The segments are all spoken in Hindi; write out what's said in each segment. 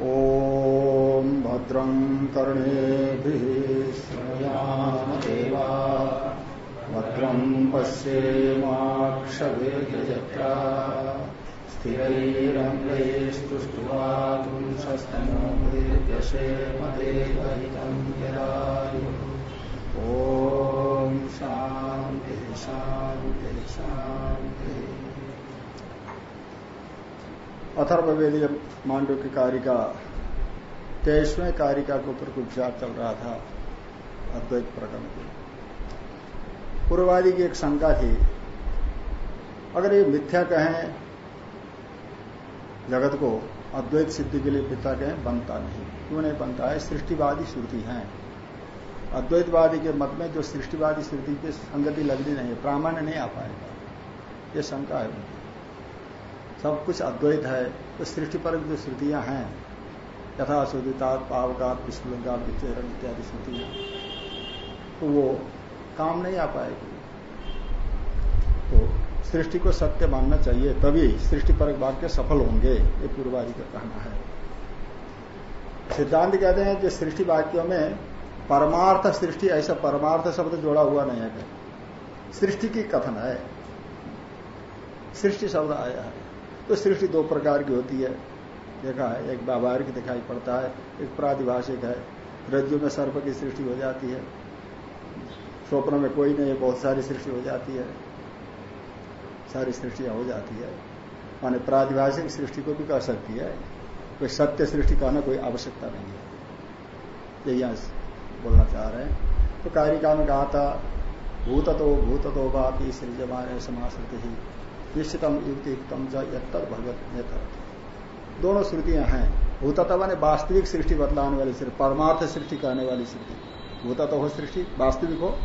ॐ भद्रं कर्णेभिः श्रयामदेवा भद्रं पश्येमाक्षवेदयत्रा स्थिरैरङ्गैस्तुष्ट्वापुंसस्तमोदेशेमदेवहितं यदायु। ॐ शान्तिः शान्तिः शान्तिः। अथर्ववेदीय मांडव की कारिका तेईसवें कारिका के ऊपर कुछ विचार चल रहा था अद्वैत प्रकरण की पूर्ववादी की एक शंका थी, अगर ये मिथ्या कहें, जगत को अद्वैत सिद्धि के लिए पिता कहें, बनता नहीं। क्यों नहीं बनता? है सृष्टिवादी श्रुति है। अद्वैतवादी के मत में जो सृष्टिवादी श्रुति की संगति लगनी नहीं है प्रामाण्य नहीं आ पाएगा। ये शंका है उनकी सब कुछ अद्वैत है तो सृष्टि पर जो श्रुतियाँ हैं यथा शुद्धितात पावकात विष्णुलिंगात विचेरण इत्यादि श्रुतियाँ तो वो काम नहीं आ पाएगी। तो सृष्टि को सत्य मानना चाहिए, तभी सृष्टि पर वाक्य सफल होंगे, ये पूर्वादि का कहना है। सिद्धांत कहते हैं कि सृष्टि वाक्यों में परमार्थ सृष्टि, ऐसा परमार्थ शब्द जोड़ा हुआ नहीं है। सृष्टि की कथन है। सृष्टि शब्द आया है। तो सृष्टि दो प्रकार की होती है। देखा है एक व्यावहारिक दिखाई पड़ता है, एक प्रादिभाषिक है। रज्जु में सर्प की सृष्टि हो जाती है। स्वप्न में कोई नहीं, बहुत सारी सृष्टि हो जाती है। सारी सृष्टियाँ हो जाती है। माने प्रादिभाषिक सृष्टि को भी कह सकती है। कोई सत्य सृष्टि कहना कोई आवश्यकता नहीं है। ये यहाँ बोलना चाह रहे हैं। तो कारिका में कहा था भूत तो भूत तो बापी सृजमान समाश्रुति। ही निश्चितम युक्ति युक्तम जत्तर भगवत दोनों श्रुतियाँ हैं। भूतत माने वास्तविक सृष्टि बदलाने वाली सृष्टि, परमार्थ सृष्टि कहने वाली सृष्टि। भूतत हो सृष्टि, वास्तविक हो,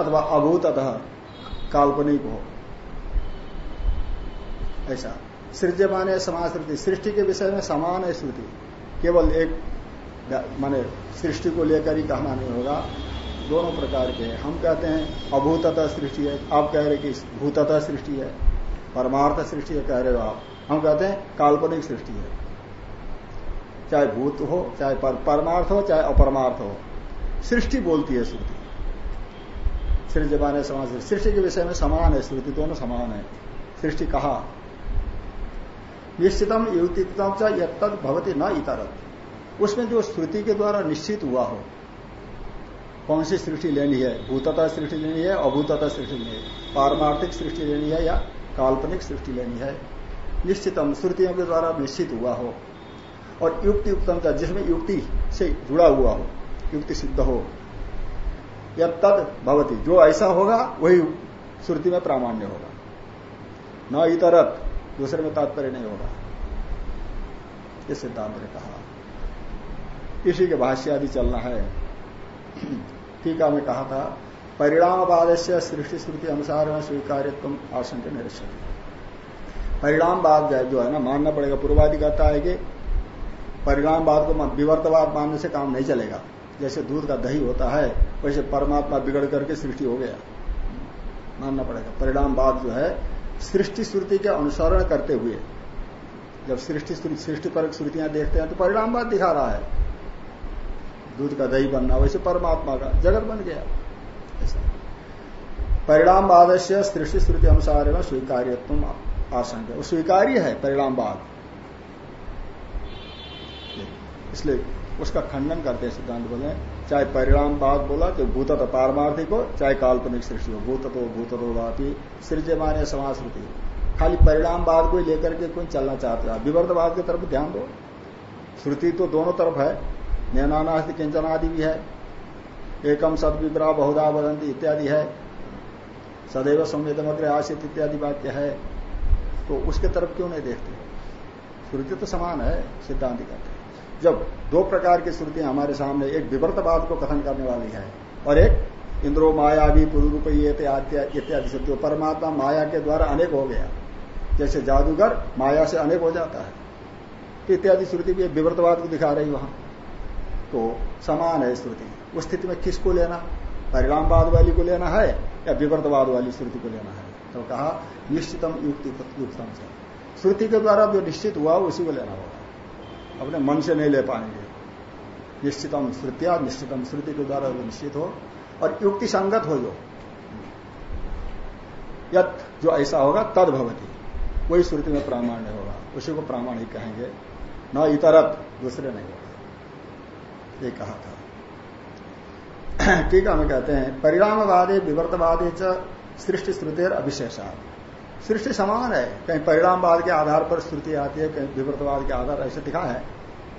अथवा अभूततः काल्पनिक हो। ऐसा। सृज्यमान है समान श्रुति सृष्टि के विषय में समान है श्रुति। केवल एक माने सृष्टि को लेकर ही कहना नहीं होगा। दोनों प्रकार के हम कहते हैं अभूतता सृष्टि है। आप कह रहे कि भूतता सृष्टि है। परमार्थ सृष्टि कह रहे हो आप। हम कहते हैं काल्पनिक सृष्टि है। चाहे भूत हो चाहे पर, परमार्थ हो चाहे अपरमार्थ हो। सृष्टि बोलती है श्रुति। सृष्टि जमाने समाज सृष्टि। के विषय में समान है श्रुति दोनों समान है। सृष्टि कहा? निश्चितम युक्तितम तद भवती न इतरत। उसमें जो श्रुति के द्वारा निश्चित हुआ हो कौन सी सृष्टि लेनी है? भूतता सृष्टि लेनी है अभूतता सृष्टि लेनी है? पारमार्थिक सृष्टि लेनी है या काल्पनिक सृष्टि लेनी है। निश्चितम श्रुतियों के द्वारा निश्चित हुआ हो और युक्ति युक्तम जिसमें युक्ति से जुड़ा हुआ हो, युक्ति सिद्ध हो, या तद भवती। जो ऐसा होगा, वही श्रुति में प्रामाण्य होगा। न इतरत, दूसरे में तात्पर्य नहीं होगा। ये सिद्धांत ने कहा। इसी के भाष्य आदि चलना है। टीका में कहा था परिणामवाद से सृष्टि श्रुति अनुसार में स्वीकार्यत्व आशंक निरक्षण परिणामवाद जो है ना मानना पड़ेगा पूर्वादि कहता है कि परिणामवाद को विवर्तवाद मानने से काम नहीं चलेगा। जैसे दूध का दही होता है, वैसे परमात्मा बिगड़ करके सृष्टि हो गया। मानना पड़ेगा। परिणामवाद जो है सृष्टि श्रुति के अनुसरण करते हुए, जब सृष्टि सृष्टि पर श्रुतियाँ देखते हैं तो परिणामवाद दिखा रहा है। दूध का दही बनना, वैसे परमात्मा का जगत बन गया। परिणामवाद से सृष्टि श्रुति अनुसार में स्वीकार्यत्व आशंक। वो स्वीकार्य है परिणामवाद। इसलिए उसका खंडन करते हैं, सिद्धांत बोले, चाहे परिणामवाद बोला तो भूत तो पारमार्थिक हो, चाहे काल्पनिक सृष्टि हो भूत तो भूत तो वापी सृजमान समाज श्रुति खाली परिणामवाद को लेकर के कोई चलना चाहते हैं। विवर्तवाद की तरफ़ ध्यान दो। श्रुति तो दोनों तरफ़ है नैनानास्ति किंचन आदि भी है। एकम सद विप्रा बहुधा वदंती इत्यादि है। सदैव संवेदमग्र आशित इत्यादि वाक्य है। तो उसके तरफ़ क्यों नहीं देखते? श्रुति तो समान है, सिद्धांत कहते जब दो प्रकार की श्रुतियाँ हमारे सामने एक विवर्तवाद को कथन करने वाली है और एक इंद्रो माया भी पूर्व रूप इत्यादि से जो परमात्मा माया के द्वारा अनेक हो गया, जैसे जादूगर माया से अनेक हो जाता है। तो इत्यादि श्रुति भी विवर्तवाद को दिखा रही वहाँ। तो समान है श्रुति। उस स्थिति में किसको लेना? परिणामवाद वाली को लेना है या विवर्तवाद वाली श्रुति को लेना है? तो कहा, निश्चितम युक्ति युक्तम से। श्रुति के द्वारा जो निश्चित हुआ, उसी को लेना होगा। अपने मन से नहीं ले पाएँगे। निश्चितम श्रुतिया, निश्चितम श्रुति के द्वारा जो निश्चित हो, और युक्ति संगत हो जो। यत जो ऐसा होगा, तद भवती। वही श्रुति में प्रामाण्य होगा। उसी को प्रामाणिक कहेंगे। न इतरत, दूसरे नहीं होगा। ये कहा था। ठीक है, हमें कहते हैं, परिणामवादी विवर्तवादी च सृष्टि श्रुतिर अविशेषा। सृष्टि समान है, कहीं परिणामवाद के आधार पर श्रुति आती है, कहीं विवर्तवाद के आधार ऐसे दिखा है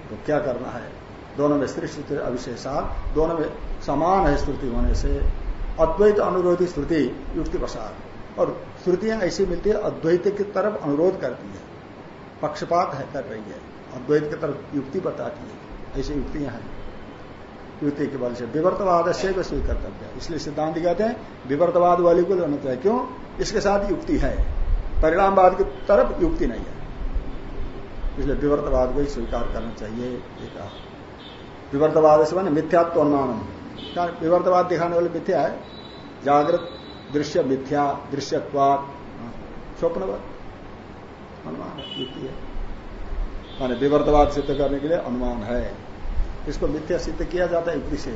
तो क्या करना है? दोनों में सृष्टि अविशेषा, दोनों में समान है श्रुति होने से, अद्वैत अनुरोधी श्रुति युक्ति प्रसाद और श्रुतियाँ ऐसी मिलती है, अद्वैत की तरफ़ अनुरोध करती है, पक्षपात है, कर रही है, अद्वैत की तरफ़ युक्ति बताती है, ऐसी युक्तियाँ हैं। युक्ति के बल से। विवर्तवाद से स्वीकर्तव्य। इसलिए सिद्धांत कहते हैं विवर्तवाद वाली को लेना चाहिए क्यों? इसके साथ युक्ति है। परिणामवाद की तरफ़ युक्ति नहीं है। इसलिए विवर्तवाद को ही स्वीकार करना चाहिए विवर्तवाद से मैंने मिथ्यात्व अनुमान विवर्तवाद दिखाने वाले मिथ्या है। जागृत दृश्य मिथ्या दृश्यत्वाद हाँ, स्वप्नवत अनुमान युक्ति है। माने विवर्तवाद सिद्ध करने के लिए अनुमान है। इसको मिथ्या सिद्ध किया जाता है युक्ति से।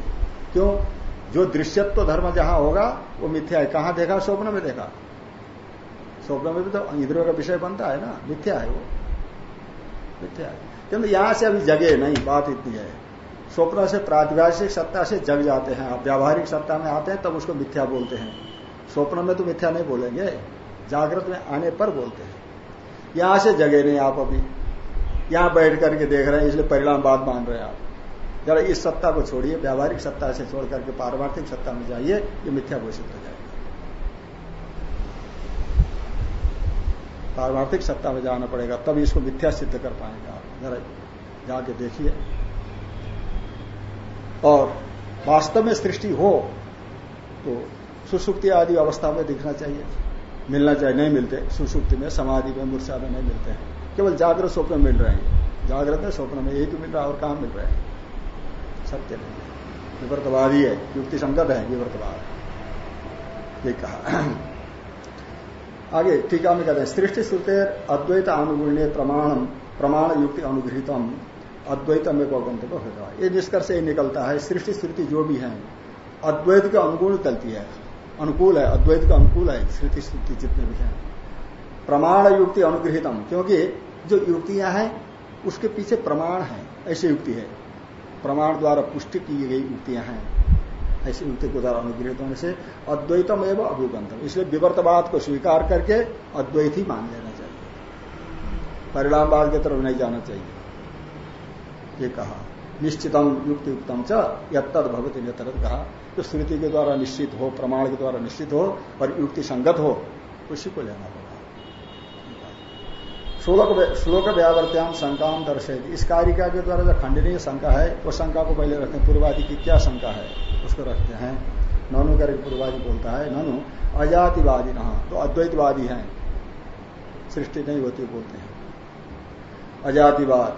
क्यों? जो दृश्यत्व तो धर्म जहाँ होगा, वो मिथ्या है। कहाँ देखा? स्वप्न में देखा। स्वप्न में भी तो इंद्रियों का विषय बनता है ना। मिथ्या है वो। मिथ्या है। किंतु यहाँ से अभी जगे नहीं। बात इतनी है। स्वप्न से प्रातिभाषिक सत्ता से जग जाते हैं। आप व्यावहारिक सत्ता में आते हैं, तब उसको मिथ्या बोलते हैं। स्वप्न में तो मिथ्या नहीं बोलेंगे। जागृत में आने पर बोलते हैं। यहाँ से जगे नहीं आप अभी। यहाँ बैठ करके देख रहे हैं, इसलिए परिणाम बात मान रहे हैं आप। जरा इस सत्ता को छोड़िए, व्यावहारिक सत्ता से छोड़ करके पारमार्थिक सत्ता में जाइए, ये मिथ्या घोषित हो जाएगा। पारमार्थिक सत्ता में जाना पड़ेगा, तब इसको मिथ्या सिद्ध कर पाएँगे आप। जरा जाके देखिए। और वास्तव में सृष्टि हो तो सुसुप्ति आदि अवस्था में दिखना चाहिए। मिलना चाहिए, नहीं मिलते। सुसुप्ति में, समाधि में, मूर्छा में नहीं मिलते हैं। केवल जागृत स्वप्न मिल रहे हैं। जागृत में, स्वप्न में एक मिल रहा है और कहा मिल रहे हैं? सत्य नहीं। विवर्तवादी है, युक्ति संगत है, विवर्तवाद। ये कहा। आगे टीका में कहते हैं, सृष्टि श्रुते अद्वैत अनुगुण्य प्रमाण प्रमाण युक्ति अनुगृहितम अद्वैत में गौगंतव्य होगा ये निष्कर्ष ये निकलता है, सृष्टि श्रुति जो भी है, अद्वैत के अनुगुण चलती है। अनुकूल है, अद्वैत का अनुकूल है श्रुति श्रुति जितने भी हैं। प्रमाण युक्ति अनुग्रहितम, क्योंकि जो युक्तियाँ हैं, उसके पीछे प्रमाण है, ऐसी युक्ति है। प्रमाण द्वारा पुष्टि की गई युक्तियाँ हैं। ऐसी युक्ति के द्वारा अनुग्रहित होने से अद्वैतम एवं अभ्युगंतम इसलिए विवर्तवाद को स्वीकार करके अद्वैत ही मान लेना चाहिए। परिणामवाद की तरफ़ नहीं जाना चाहिए। ये कहा। निश्चितम युक्त युक्तम च यद भगवती ने तरत कहा। जो श्रुति के द्वारा निश्चित हो, प्रमाण के द्वारा निश्चित हो और युक्ति संगत हो, उसी को लेना होगा। श्लोक व्यावर्त्याम शंकाम दर्शे इस कारिका के द्वारा जो खंडनीय शंका है वो शंका को पहले रखते हैं। पूर्वादि की क्या शंका है, उसको रखते हैं। ननु करके पूर्वादि बोलता है, ननु, अजातिवादी नहा तो अद्वैतवादी हैं। सृष्टि नहीं होती बोलते हैं। अजातिवाद।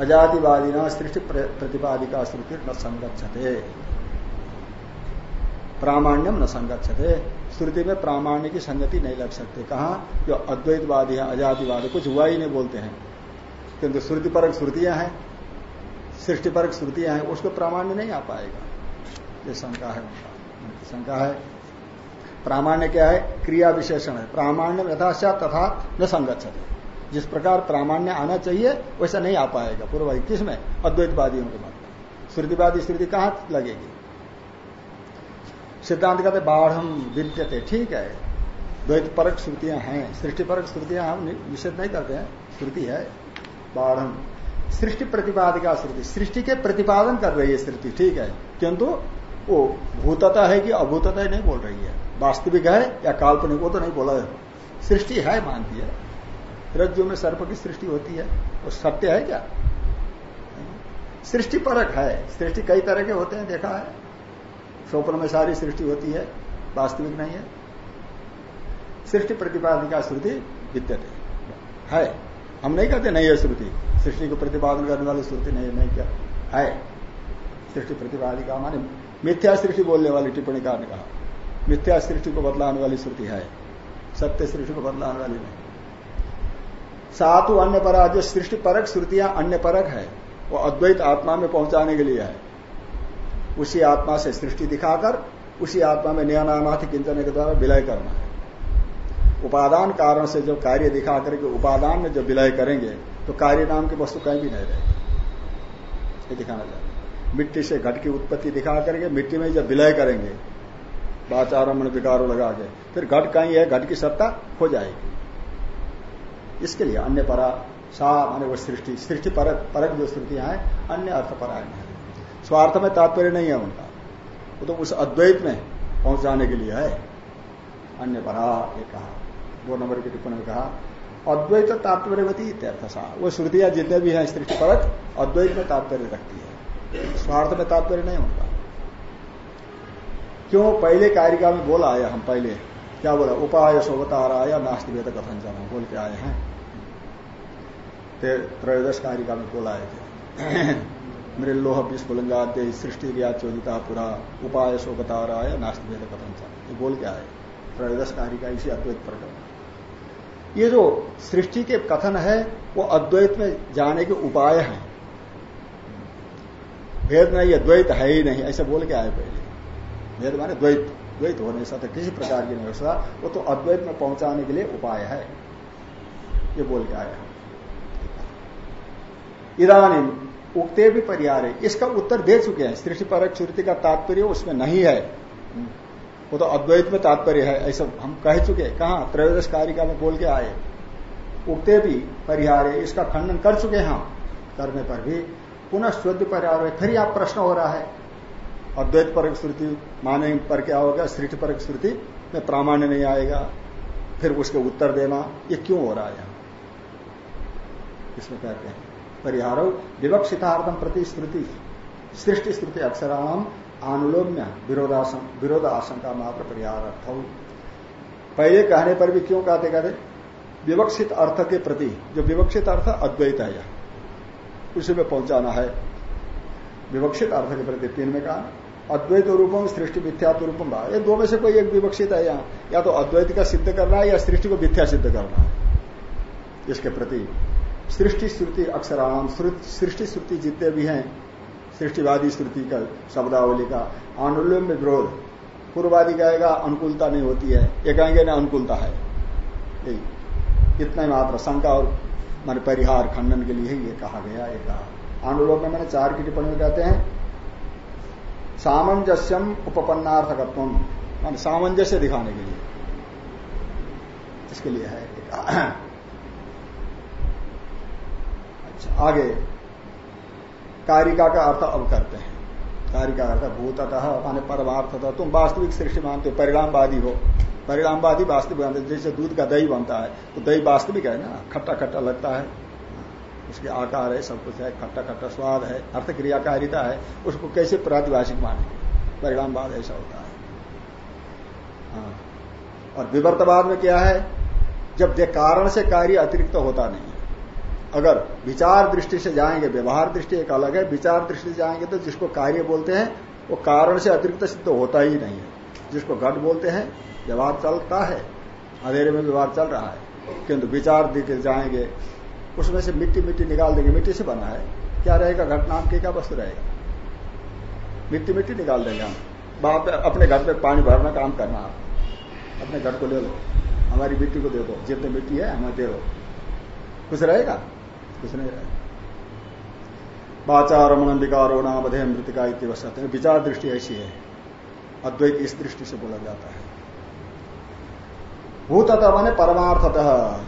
अजातिवादी न सृष्टि प्रतिपादिका श्रुति न संगच्छते। प्रामाण्यम न संगच्छते। श्रुति में प्रामाण्य की संगति नहीं लग सकते। कहा? जो अद्वैतवादी है, अजातिवादी, कुछ हुआ ही नहीं बोलते हैं। किंतु श्रुति परक श्रुतियाँ हैं सृष्टि परक श्रुतियाँ हैं, उसको प्रामाण्य नहीं आ पाएगा। ये शंका है उनका। शंका है। प्रामाण्य क्या है? क्रिया विशेषण है। प्रामाण्य यथाशा तथा न संगच्छते। जिस प्रकार प्रामाण्य आना चाहिए, वैसा नहीं आ पाएगा। पूर्व किसमें अद्वैतवादियों के मत श्रुतिवादी श्रुति कहाँ लगेगी? सिद्धांत कहते बाढ़ हम विद्यते। ठीक है। द्वैत परक श्रुतियाँ हैं। सृष्टि परक श्रुतियाँ हम निषेध नहीं करते हैं। श्रुति है बाढ़ सृष्टि प्रतिपादिका श्रुति। सृष्टि के प्रतिपादन कर रही है श्रुति ठीक है। किंतु वो भूतता है कि अभूतता नहीं बोल रही है। वास्तविक है या काल्पनिक, वो तो नहीं बोला है। सृष्टि है, मानती है। रज्जु में सर्प की सृष्टि होती है। वो सत्य है क्या? सृष्टि परक है। सृष्टि कई तरह के होते हैं, देखा है। स्वप्न में सारी सृष्टि होती है, वास्तविक नहीं है। सृष्टि प्रतिपादिका श्रुति विद्यते है। हम नहीं कहते नहीं है श्रुति। सृष्टि को प्रतिपादन करने वाली श्रुति नहीं नहीं क्या? है। सृष्टि प्रतिपादिका माने मिथ्या सृष्टि बोलने वाली टिप्पणी कार ने कहा मिथ्या सृष्टि को बदलाने वाली श्रुति है। सत्य सृष्टि को बदलाने वाली नहीं। सातु अन्य परा जो सृष्टि परक श्रुतियाँ अन्य परक है। वो अद्वैत आत्मा में पहुँचाने के लिए है। उसी आत्मा से सृष्टि दिखाकर, उसी आत्मा में नियनानाथ किंचन के द्वारा विलय करना है। उपादान कारण से जो कार्य दिखा करके उपादान में जब विलय करेंगे तो कार्य नाम की वस्तु कहीं भी नहीं रहेगी। ये दिखाना चाहते मिट्टी से घट की उत्पत्ति दिखा करके मिट्टी में जब विलय करेंगे वाचारमण विकारो लगा के, फिर घट कहीं है, घट की सत्ता हो जाएगी। इसके लिए अन्य परा सा माने वो सृष्टि सृष्टि परक परक जो स्थितियाँ हैं, अन्य अर्थ परायण है। स्वार्थ में तात्पर्य नहीं है उनका। वो तो उस अद्वैत में पहुँचाने के लिए है। अन्य परा ये कहा, दो नंबर की टिप्पणी में कहा, अद्वैत तात्पर्यवती इत्यर्थ सा वो श्रुतियाँ जितने भी हैं सृष्टि परक अद्वैत में तात्पर्य रखती है। स्वार्थ में तात्पर्य नहीं उनका। क्यों? पहले कारिका में बोला आया हम पहले। क्या बोला? उपाय सोवताराय नास्ति वेद कथन जाना। बोल के आए हैं। त्रयोदश कारिका में बोला आए थे मृलोह विस्फुलंगाद्य सृष्टि रिया चोदिता पुरा, उपाय सोवताराय नास्ति वेद कथन ये बोल के आए त्रयोदश का इसी अद्वैत प्रकरण ये जो सृष्टि के कथन है, वो अद्वैत में जाने के उपाय हैं। भेद नहीं है द्वैत है ही नहीं, ऐसे बोल के आए पहले? भेद माने द्वैत। द्वैत हो नहीं सकता किसी प्रकार की नहीं हो वो तो अद्वैत में पहुँचाने के लिए उपाय है। ये बोल के आया इधानी उगते भी परिहार है। इसका उत्तर दे चुके हैं। सृष्टि, परक श्रुति का तात्पर्य उसमें नहीं है। वो तो अद्वैत में तात्पर्य है, ऐसा हम कह चुके हैं। कहा? त्रयोदश कारिका में बोल के आए। उगते भी परिहार है, इसका खंडन कर चुके हैं हम। करने पर भी। पुनः शुद्ध परिहार है, फिर यहाँ प्रश्न हो रहा है। अद्वैत परक श्रुति माने पर क्या होगा? सृष्टि, परक श्रुति में प्रामाण्य नहीं आएगा। फिर उसके उत्तर देना, ये क्यों हो रहा है इसमें कहते हैं। परिहारो विवक्षितार्थम प्रति श्रुति सृष्टि श्रुति अक्षराम आनुलोम्य विरोधासन विरोध आशंका मात्र परिहार अर्थ पहले कहने पर भी क्यों कहते कहते? विवक्षित अर्थ के प्रति। जो विवक्षित अर्थ अद्वैत है यह। उसी में पहुंचाना है। विवक्षित अर्थ के प्रति तीन में कहा, अद्वैत रूपम, सृष्टि मिथ्यात्व रूपम भाव ये दो में से कोई एक विवक्षित है यहाँ। या तो अद्वैत का सिद्ध करना है या सृष्टि को मिथ्या सिद्ध करना है। इसके प्रति सृष्टि श्रुति अक्षराम सृष्टि श्रुति जितने भी हैं, सृष्टिवादी श्रुति का शब्दावली का आनुल्य में विरोध। पूर्ववादी कहेगा, अनुकूलता नहीं होती है। ये कहेंगे, ना, अनुकूलता है। इतना ही मात्र शंका और मान परिहार खंडन के लिए ये कहा गया ये कहा अनुलोम में मैंने चार की टिप्पणी में कहते हैं, सामंजस्यम उपपन्नार्थकत्व मान सामंजस्य दिखाने के लिए। इसके लिए है। आगे, कारिका का अर्थ अब करते हैं। कारिका अर्थ भूततः, माने परमार्थतः तुम वास्तविक सृष्टि मानते हो, परिणामवादी हो। परिणामवादी वास्तविक बनते जैसे दूध का दही बनता है तो दही वास्तविक है ना? खट्टा खट्टा लगता है। उसके आकार है, सब कुछ है, खट्टा खट्टा स्वाद है अर्थ क्रियाकारिता है, उसको कैसे प्रातिभाषिक माने? परिणामवाद ऐसा होता है। हाँ। और विवर्तवाद में क्या है? जब कारण से कार्य अतिरिक्त होता नहीं अगर विचार दृष्टि से जाएँगे, व्यवहार दृष्टि एक अलग है, विचार दृष्टि से जाएँगे तो जिसको कार्य बोलते हैं, वो कारण से अतिरिक्त सिद्ध तो होता ही नहीं है। जिसको घट बोलते हैं, व्यवहार चलता है, अंधेरे में व्यवहार चल रहा है, किंतु विचार दिखे जाएँगे, उसमें से मिट्टी मिट्टी निकाल देंगे, मिट्टी से बना है, क्या रहेगा? घट नाम के क्या वस्तु रहेगा? मिट्टी मिट्टी निकाल देंगे हम। वहाँ अपने घर पे पानी भरना काम करना आप। अपने घर को ले लो, हमारी मिट्टी को दे दो, जितनी मिट्टी है, हमें दे दो। कुछ रहेगा? रहेगा वाचारमण विकारो नाम अधे मृतिका इतिवसत विचार दृष्टि ऐसी है। अद्वैत इस दृष्टि से बोला जाता है। भूततः मैंने परमार्थतः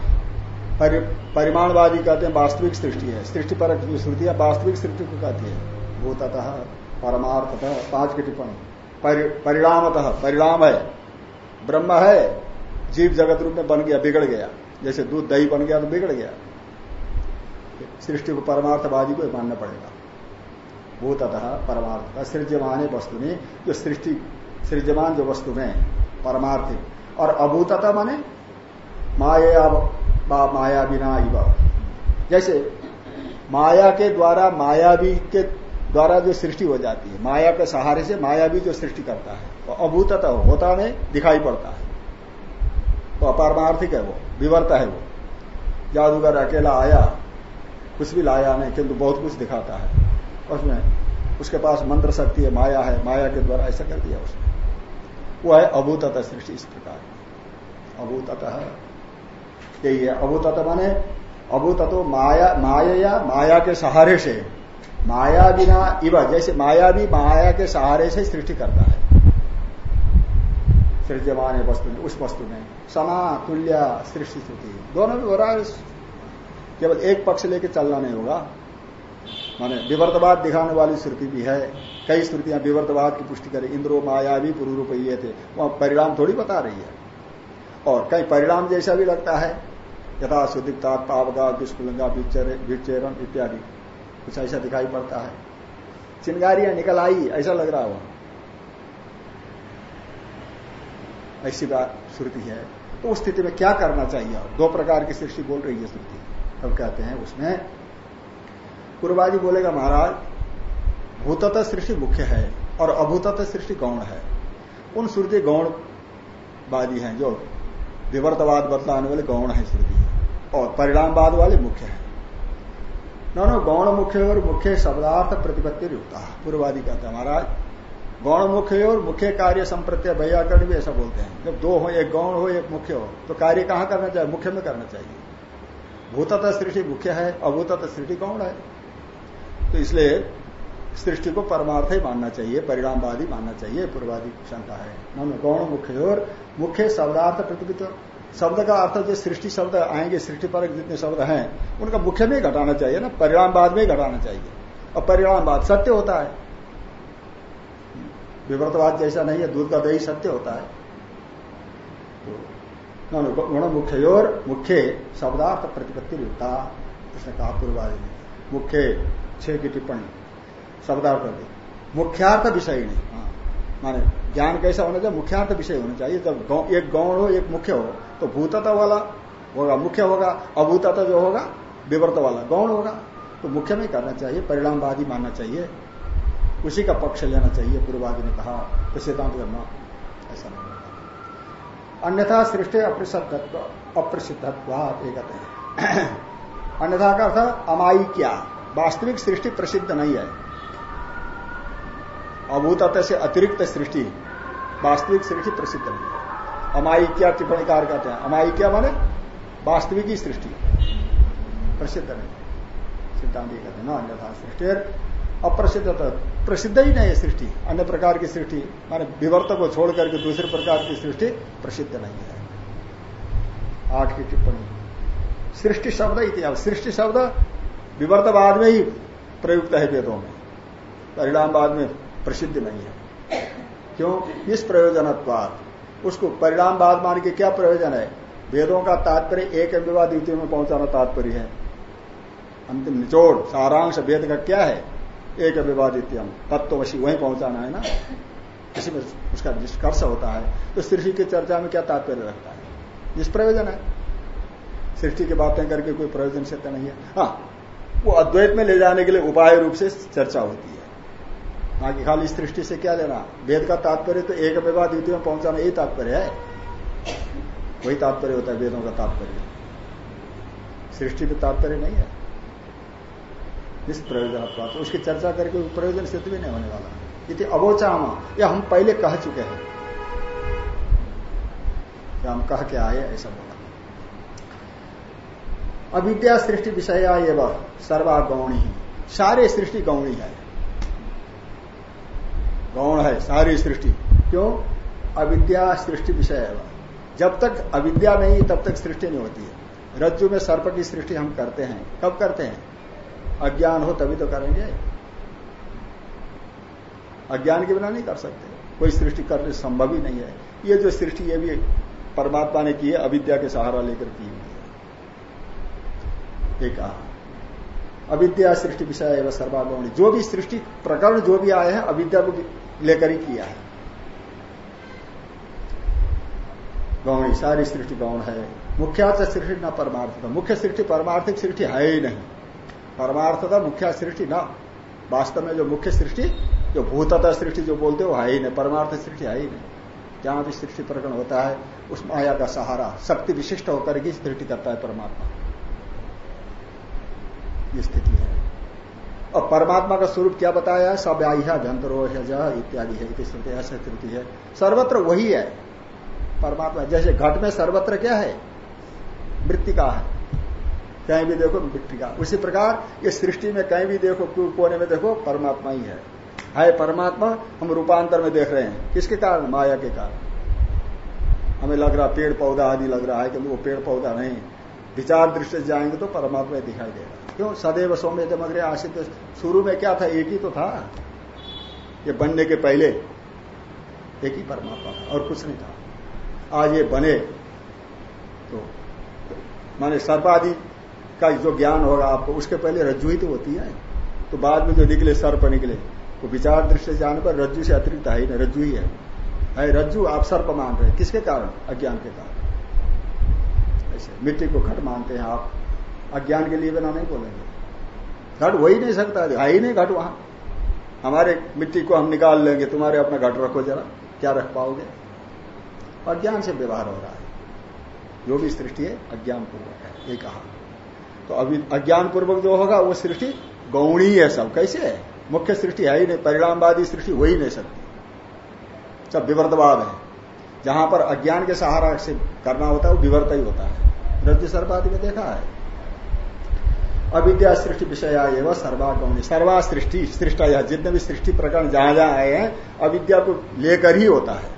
परिमाणवादी कहते हैं वास्तविक सृष्टि है। सृष्टि पर श्रुति है, वास्तविक सृष्टि को कहती है। भूततः परमार्थतः, पाँच की टिप्पणी। परिणामतः, परिणाम है। ब्रह्म है। जीव जगत रूप में बन गया, बिगड़ गया। जैसे दूध, दही बन गया तो बिगड़ गया। सृष्टि को परमार्थवादी को मानना पड़ेगा। भूततः परमार्थ सृज्यमान वस्तु में, जो सृष्टि सृज्यमान जो वस्तु में परमार्थिक और अभूतता माने माया माया बिना इव। जैसे माया के द्वारा मायावी के द्वारा जो सृष्टि हो जाती है, माया के सहारे से मायावी जो सृष्टि करता है, वो तो अभूतता होता नहीं, दिखाई पड़ता है। वो तो अपारमार्थिक है वो, विवर्त है वो। जादूगर अकेला आया कुछ भी लाया नहीं, किंतु बहुत कुछ दिखाता है। उसमें उसके पास मंत्र शक्ति है, माया है, माया के द्वारा ऐसा कर दिया उसने। वो है अभूतत सृष्टि इस प्रकार। अभूतत यही है अभूतत माने, अभूततो माया माया माया के सहारे से। माया बिना इव, जैसे माया भी माया के सहारे से सृष्टि करता है। सृजमान वस्तु में उस वस्तु में समा, तुल्य, सृष्टि दोनों भी हो रहा है केवल एक पक्ष लेके चलना नहीं होगा। माने विवर्तवाद दिखाने वाली श्रुति भी है। कई श्रुतियाँ विवर्तवाद की पुष्टि करें। इंद्रो माया भी पूर्व रूप ये थे। वहाँ परिणाम थोड़ी बता रही है। और कई परिणाम जैसा भी लगता है। यथा सुदिकता पावगा दुष्कुलंगा विचेरन इत्यादि। कुछ ऐसा दिखाई पड़ता है। चिंगारियाँ निकल आई, ऐसा लग रहा वहाँ ऐसी बात श्रुति है। तो उस स्थिति में क्या करना चाहिए? दो प्रकार की सृष्टि बोल रही है श्रुति। तब कहते हैं उसमें? पूर्वाजी बोलेगा, महाराज, भूतत सृष्टि मुख्य है और अभूतत सृष्टि गौण है। उन श्रुति गौणवादी हैं जो विवर्तवाद बतलाने वाले गौण है श्रुति और परिणामवाद वाले मुख्य है। दोनों गौण मुख्य और मुख्य शब्दार्थ प्रतिपत्ति युक्ता। पूर्वादि कहते हैं, महाराज, गौण मुख्य और मुख्य कार्य संप्रत्य भैयाकरण भी ऐसा बोलते हैं। जब दो हो, एक गौण हो, एक मुख्य हो तो कार्य कहाँ करना चाहिए? मुख्य में करना चाहिए। भूतत सृष्टि मुख्य है अभूतत सृष्टि कौन है? तो इसलिए सृष्टि को परमार्थ ही मानना चाहिए, परिणामवादी मानना चाहिए, पूर्वादी शंका है। गौण मुख्य और मुख्य शब्दार्थ प्रतिपित शब्द का अर्थ जो सृष्टि शब्द आएँगे, सृष्टि पर जितने शब्द हैं, उनका मुख्य में घटाना चाहिए ना, परिणामवाद में घटाना चाहिए। और परिणामवाद सत्य होता है। विव्रतवाद जैसा नहीं है दूध का दही सत्य होता है। गुण मुख्य और मुख्य शब्दार्थ प्रतिपत्ति युक्ता उसने कहा पूर्वादि ने मुख्य छह की टिप्पणी, शब्दार्थ मुख्यार्थ विषय नहीं। हाँ। माने ज्ञान कैसा होना चाहिए? मुख्यार्थ विषय होना चाहिए। जब एक गौण हो, एक मुख्य हो तो भूतता वाला होगा, मुख्य होगा अभूतता जो होगा, विवर्त वाला गौण होगा। तो मुख्य में करना चाहिए, परिणामवादी मानना चाहिए। उसी का पक्ष लेना चाहिए, पूर्वादि ने कहा। तो सिद्धांत करना अन्यथा सृष्टि अप्रसिद्धत्व अप्रसिद्धत्वात हैं अन्यथा का अर्थ अमाई क्या वास्तविक सृष्टि प्रसिद्ध नहीं है। अभूतत्व से अतिरिक्त सृष्टि, वास्तविक सृष्टि प्रसिद्ध नहीं है। अमाइक्या टिप्पणी कार कहते हैं। अमाइक्या माने वास्तविक सृष्टि। प्रसिद्ध नहीं। सिद्धांत कहते हैं ना, अन्यथा सृष्टि अप्रसिद्ध प्रसिद्ध ही नहीं है सृष्टि। अन्य प्रकार की सृष्टि, माने विवर्त को छोड़ करके दूसरे प्रकार की सृष्टि प्रसिद्ध नहीं है। आठ की टिप्पणी। सृष्टि शब्द इतिहास। सृष्टि शब्द विवर्तवाद में ही प्रयुक्त है वेदों में। परिणामवाद में प्रसिद्ध नहीं है। क्यों? इस प्रयोजनत्वाद उसको परिणामवाद मान के क्या प्रयोजन है? वेदों का तात्पर्य एक विवाद द्वितीय में पहुंचाना तात्पर्य है। अंतिम निचोड़, सारांश वेद का क्या है? एक विवादित्यम तत्वशी वहीं पहुंचाना है ना? इसी में उसका निष्कर्ष होता है। तो सृष्टि की चर्चा में क्या तात्पर्य रखता है? जिस प्रयोजन है। सृष्टि की बातें करके कोई प्रयोजन सिद्ध नहीं है। हाँ वो अद्वैत में ले जाने के लिए उपाय रूप से चर्चा होती है। बाकी खाली सृष्टि से क्या लेना? वेद का तात्पर्य तो एक विवाह द्वितीय में पहुंचाना यही तात्पर्य है। वही तात्पर्य होता है वेदों का तात्पर्य। सृष्टि में तात्पर्य नहीं है। इस प्रयोजन प्राप्त उसकी चर्चा करके प्रयोजन सिद्ध भी नहीं होने वाला। यदि अवोचामा। यह हम पहले कह चुके हैं। हम कह के आए, ऐसा बोला। अविद्या सृष्टि विषय एवं सर्वा गौणी सारे सृष्टि गौणी है। गौण है, सारी सृष्टि। क्यों? अविद्या सृष्टि विषय है जब तक अविद्या नहीं तब तक सृष्टि नहीं होती है। रज्जु में सर्प की सृष्टि हम करते हैं। कब करते हैं? अज्ञान हो तभी तो करेंगे। अज्ञान के बिना नहीं कर सकते। कोई सृष्टि करने संभव ही नहीं है। ये जो सृष्टि ये भी परमात्मा ने की है, अविद्या के सहारा लेकर की हुई है। कहा अविद्या सृष्टि विषय एवं सर्वागौणी। जो भी सृष्टि प्रकरण जो भी आए हैं, अविद्या को लेकर ही किया है। गौणी, सारी सृष्टि गौण है। मुख्या सृष्टि न परमार्थ। मुख्य सृष्टि परमार्थिक सृष्टि है ही नहीं। परमार्थता मुख्य सृष्टि न। वास्तव में जो मुख्य सृष्टि, जो भूतता सृष्टि जो बोलते हो है ही नहीं। परमार्थ सृष्टि है ही नहीं। जहाँ भी सृष्टि प्रकरण होता है, उस माया का सहारा, शक्ति विशिष्ट होकर ही सृष्टि करता है परमात्मा। ये स्थिति है। और परमात्मा का स्वरूप क्या बताया है? सब आह्या भ्यंतरो इत्यादि है श्रुति, ऐसा श्रुति है। सर्वत्र वही है। परमात्मा, जैसे घट में सर्वत्र क्या है? मृतिका है। कहीं भी देखो मृतिका उसी प्रकार ये सृष्टि में कहीं भी देखो कोने में देखो, परमात्मा ही है। है परमात्मा, हम रूपांतर में देख रहे हैं। किसके कारण? माया के कारण। हमें लग रहा पेड़ पौधा आदि लग रहा है कि वो पेड़ पौधा नहीं। विचार दृष्टि से जाएँगे तो परमात्मा दिखाई देगा। क्यों? सदैव सौम्य जमग्रे आशित शुरू में क्या था? एक ही तो था। ये बनने के पहले एक ही परमात्मा था और कुछ नहीं था। आज ये बने तो माने सर्पादि का जो ज्ञान होगा आपको, उसके पहले रज्जु ही तो होती है। तो बाद में जो निकले सर्प निकले, वो विचार दृष्टि जाने पर रज्जु से अतिरिक्त है ही रज्जु ही है। है रज्जु, आप सर्प मान रहे किसके कारण? अज्ञान के कारण। ऐसे, मिट्टी को घट मानते हैं आप। अज्ञान के लिए बिना नहीं बोलेंगे। घट हो ही नहीं सकता, है ही नहीं घट वहाँ। हमारे मिट्टी को हम निकाल लेंगे, तुम्हारे अपना घट रखो जरा, क्या रख पाओगे? अज्ञान से व्यवहार हो रहा है। जो भी सृष्टि है अज्ञान पूर्वक है ये कहा तो अभी अज्ञान पूर्वक जो होगा, वो सृष्टि गौणी है सब। कैसे? है मुख्य सृष्टि है ही नहीं, परिणामवादी सृष्टि हो ही नहीं सकती। सब विवर्तवाद है। जहाँ पर अज्ञान के सहारा से करना होता है, वो विवर्त ही होता है। रज्जु सर्वादि में देखा है। अविद्या सृष्टि विषय एवं सर्वा गौणी सर्वा सृष्टि सृष्टा या जितने भी सृष्टि प्रकरण जहाँ जहाँ आए हैं, अविद्या को लेकर ही होता है।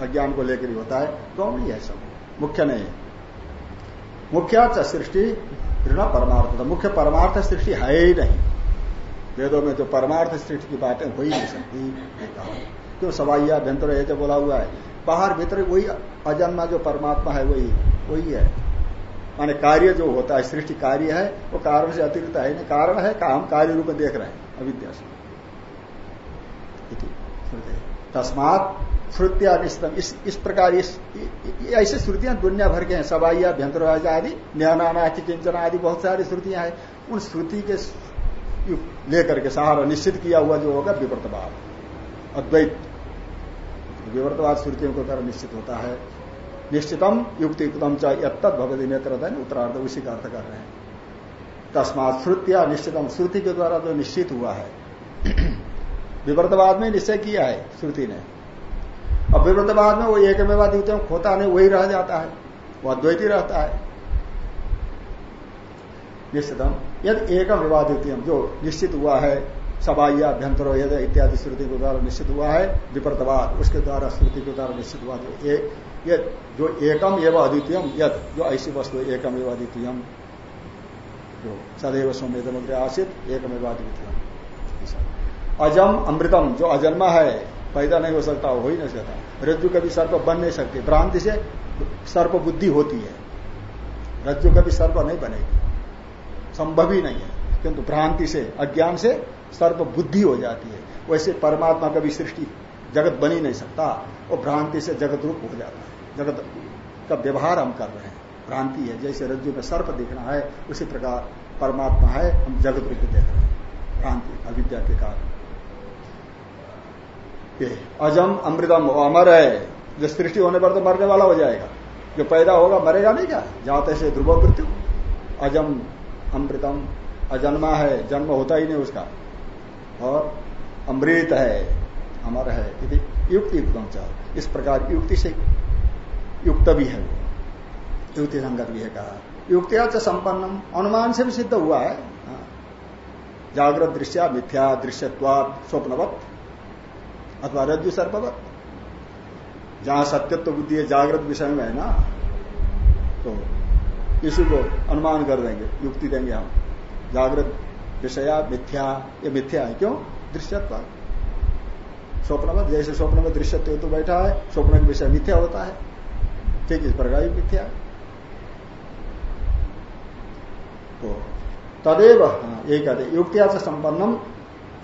अज्ञान को लेकर ही होता है। गौणी है सब। मुख्य नहीं मुख्य सृष्टि ऋण परमार्थ मुख्य परमार्थ सृष्टि है ही नहीं। वेदों में जो परमार्थ सृष्टि की बातें हो ही नहीं सकती क्यों? सवाइया अभ्यंतर है जो बोला हुआ है। बाहर भीतर वही अजन्मा जो परमात्मा है, वही वही है। माने कार्य जो होता है, सृष्टि कार्य है, वो कारण से अतिरिक्त है नहीं। कारण है काम कार्य रूप में देख रहे हैं, अविद्या तस्मात श्रुतिया निश्चितम इस इस प्रकार ऐसी श्रुतियाँ दुनिया भर के हैं। सवाइया भ्यंतर आदि न्याना किंचना आदि, बहुत सारी श्रुतियाँ हैं। उन श्रुति के लेकर के सहारा निश्चित किया हुआ जो होगा विवर्तवाद। अद्वैत, विवर्तवाद श्रुतियों को द्वारा निश्चित होता है। निश्चितम युक्ति युक्तम चाहे भगवती नेत्र उत्तरार्ध, उसी का अर्थ कर रहे हैं। तस्मात श्रुतिया निश्चितम, श्रुति के द्वारा जो निश्चित हुआ है। विवर्तवाद में निश्चय किया है श्रुति ने। अब विवर्तवाद में वो एक द्वितीय खोता नहीं, वही रह जाता है। वो अद्वैती रहता है। निश्चितम। यद एकम विवादित जो निश्चित हुआ है सबाइया अभ्यंतर इत्यादि श्रुति के द्वारा निश्चित हुआ है, विपरतवाद, उसके द्वारा श्रुति के द्वारा निश्चित हुआ ये जो एकम एवं अद्वितीयम, यद, जो ऐसी वस्तु एकम एवं अद्वितीयम। जो सदैव सौम्य आसित एकम एवं अद्वितीयम अजम अमृतम, जो अजन्मा है पैदा नहीं हो सकता, हो ही नहीं सकता। रज्जु कभी सर्प बन नहीं सकती। भ्रांति से सर्प बुद्धि होती है। रज्जु कभी सर्प नहीं बनेगी। संभव ही नहीं है। किंतु भ्रांति से, अज्ञान से सर्प बुद्धि हो जाती है। वैसे परमात्मा का भी सृष्टि जगत बन नहीं सकता वो भ्रांति से जगत रूप हो जाता है। जगत का व्यवहार हम कर रहे हैं। भ्रांति है। जैसे रज्जु में सर्प देखना है, उसी प्रकार परमात्मा है, हम जगत रूप देख रहे हैं। भ्रांति, अविद्या के कारण। अजम अमृतम अमर है, जो सृष्टि होने पर तो मरने वाला हो जाएगा। जो पैदा होगा, मरेगा नहीं क्या? जाते से ध्रुव मृत्यु। अजम अमृतम, अजन्मा है, जन्म होता ही नहीं उसका। और अमृत है, अमर है यदि युक्त युक्त इस प्रकार युक्ति से युक्त भी है वो। युक्ति संगत भी है कहा। युक्तिया से संपन्नम, अनुमान से भी सिद्ध हुआ है। हाँ। जागृत दृश्य, मिथ्या दृश्यत्वाद स्वप्नवत। अथवा रज्जु सर्पवत जहाँ सत्यत्व बुद्धि है जागृत विषय में है ना तो इसी को अनुमान कर देंगे युक्ति देंगे हम। जागृत विषया मिथ्या ये मिथ्या है क्यों? दृश्यत्व स्वप्न में जैसे स्वप्न में दृश्यत्व तो बैठा है स्वप्न का विषय मिथ्या होता है। ठीक इस प्रकार मिथ्या तो तदेव हाँ, यही कहते युक्तिया से संपन्नम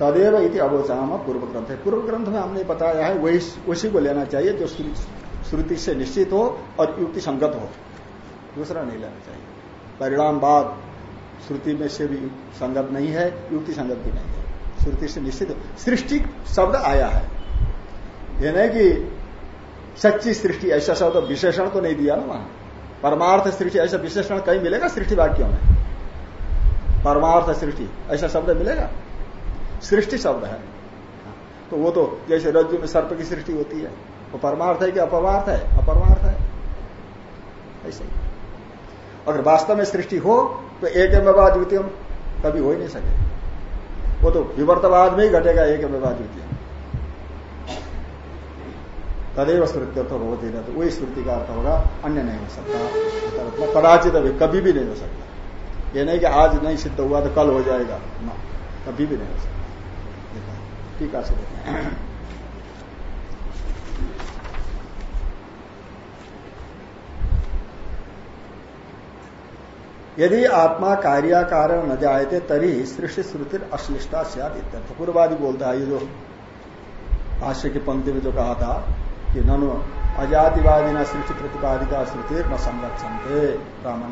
तदेव इति अवोचाम पूर्व ग्रंथ है पूर्व ग्रंथ में हमने बताया है, वही उसी को लेना चाहिए जो श्रुति से निश्चित हो और युक्ति संगत हो। दूसरा नहीं लेना चाहिए। परिणाम बाद श्रुति में से भी संगत नहीं है, युक्ति संगत भी नहीं है। श्रुति से निश्चित सृष्टि शब्द आया है। ये नहीं कि सच्ची सृष्टि, ऐसा शब्द विशेषण तो नहीं दिया ना वहाँ। परमार्थ सृष्टि, ऐसा विशेषण कहीं मिलेगा सृष्टि वाक्यों में? परमार्थ सृष्टि, ऐसा शब्द मिलेगा? सृष्टि शब्द है। तो वो तो जैसे रज्जु में सर्प की सृष्टि होती है, वो परमार्थ है कि अपरमार्थ है? अपरमार्थ है। ऐसे ही। अगर वास्तव में सृष्टि हो तो एक द्वितीय कभी हो ही नहीं सके। वो तो विवर्तवाद में ही घटेगा, एक द्वितीय। तदेव श्रुत्यर्थ हो देना तो वही श्रुति का अर्थ होगा, अन्य नहीं हो सकता। कदाचित अभी कभी भी नहीं हो सकता। ये नहीं कि आज नहीं सिद्ध हुआ तो कल हो जाएगा। ना, कभी भी नहीं हो सकता। ठीक है यदि आत्मा कार्याकार न जायते, तरी सृष्टि श्रुति अश्लिष्टा सियाद पूर्वादि बोलता है, ये जो भाष्य की पंक्ति में जो कहा था कि ननु अजातिवादी न सृष्टि प्रतिपादिका श्रुति न संरक्षण थे ब्राह्मण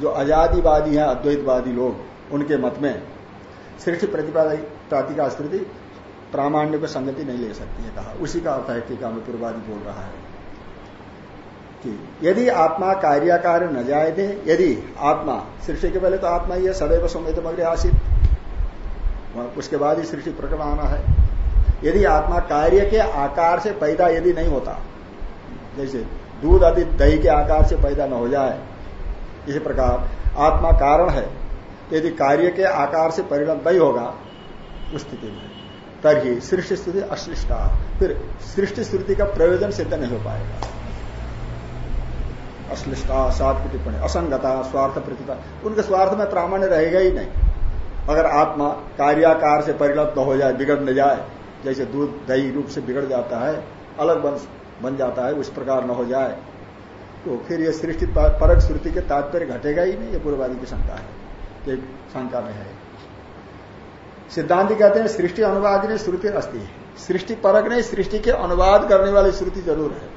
जो अजातिवादी है, अद्वैतवादी लोग, उनके मत में सृष्टि प्रतिपादिका श्रुति प्रामाण्य को संगति नहीं ले सकती है कहा। उसी का अर्थ है टीका में पूर्वादि बोल रहा है कि यदि आत्मा कार्याकार न जाए थे यदि आत्मा, सृष्टि के पहले तो आत्मा ही है, सदैव समय तो मग्र आसित उसके बाद ही सृष्टि प्रकट आना है। यदि आत्मा कार्य के आकार से पैदा यदि नहीं होता, जैसे दूध आदि दही के आकार से पैदा न हो जाए, इसी प्रकार आत्मा कारण है यदि कार्य के आकार से परिणत नहीं होगा, उस स्थिति में तरही सृष्टि स्थिति अश्लिष्टा फिर सृष्टि स्थिति का प्रयोजन सिद्ध नहीं हो पाएगा। अश्लिष्टा सात की टिप्पणी, असंगता, स्वार्थ प्रतिता उनके स्वार्थ में प्रामाण्य रहेगा ही नहीं। अगर आत्मा कार्याकार से परिणत हो जाए, बिगड़ न जाए, जैसे दूध दही रूप से बिगड़ जाता है, अलग बन बन जाता है, उस प्रकार न हो जाए तो फिर ये सृष्टि परक श्रुति के तात्पर्य घटेगा ही नहीं, ये पूर्वादि की शंका है। ये शंका में है। सिद्धांत कहते हैं, सृष्टि अनुवाद ने श्रुति अस्थि सृष्टि परक नहीं, सृष्टि के अनुवाद करने वाली श्रुति ज़रूर है।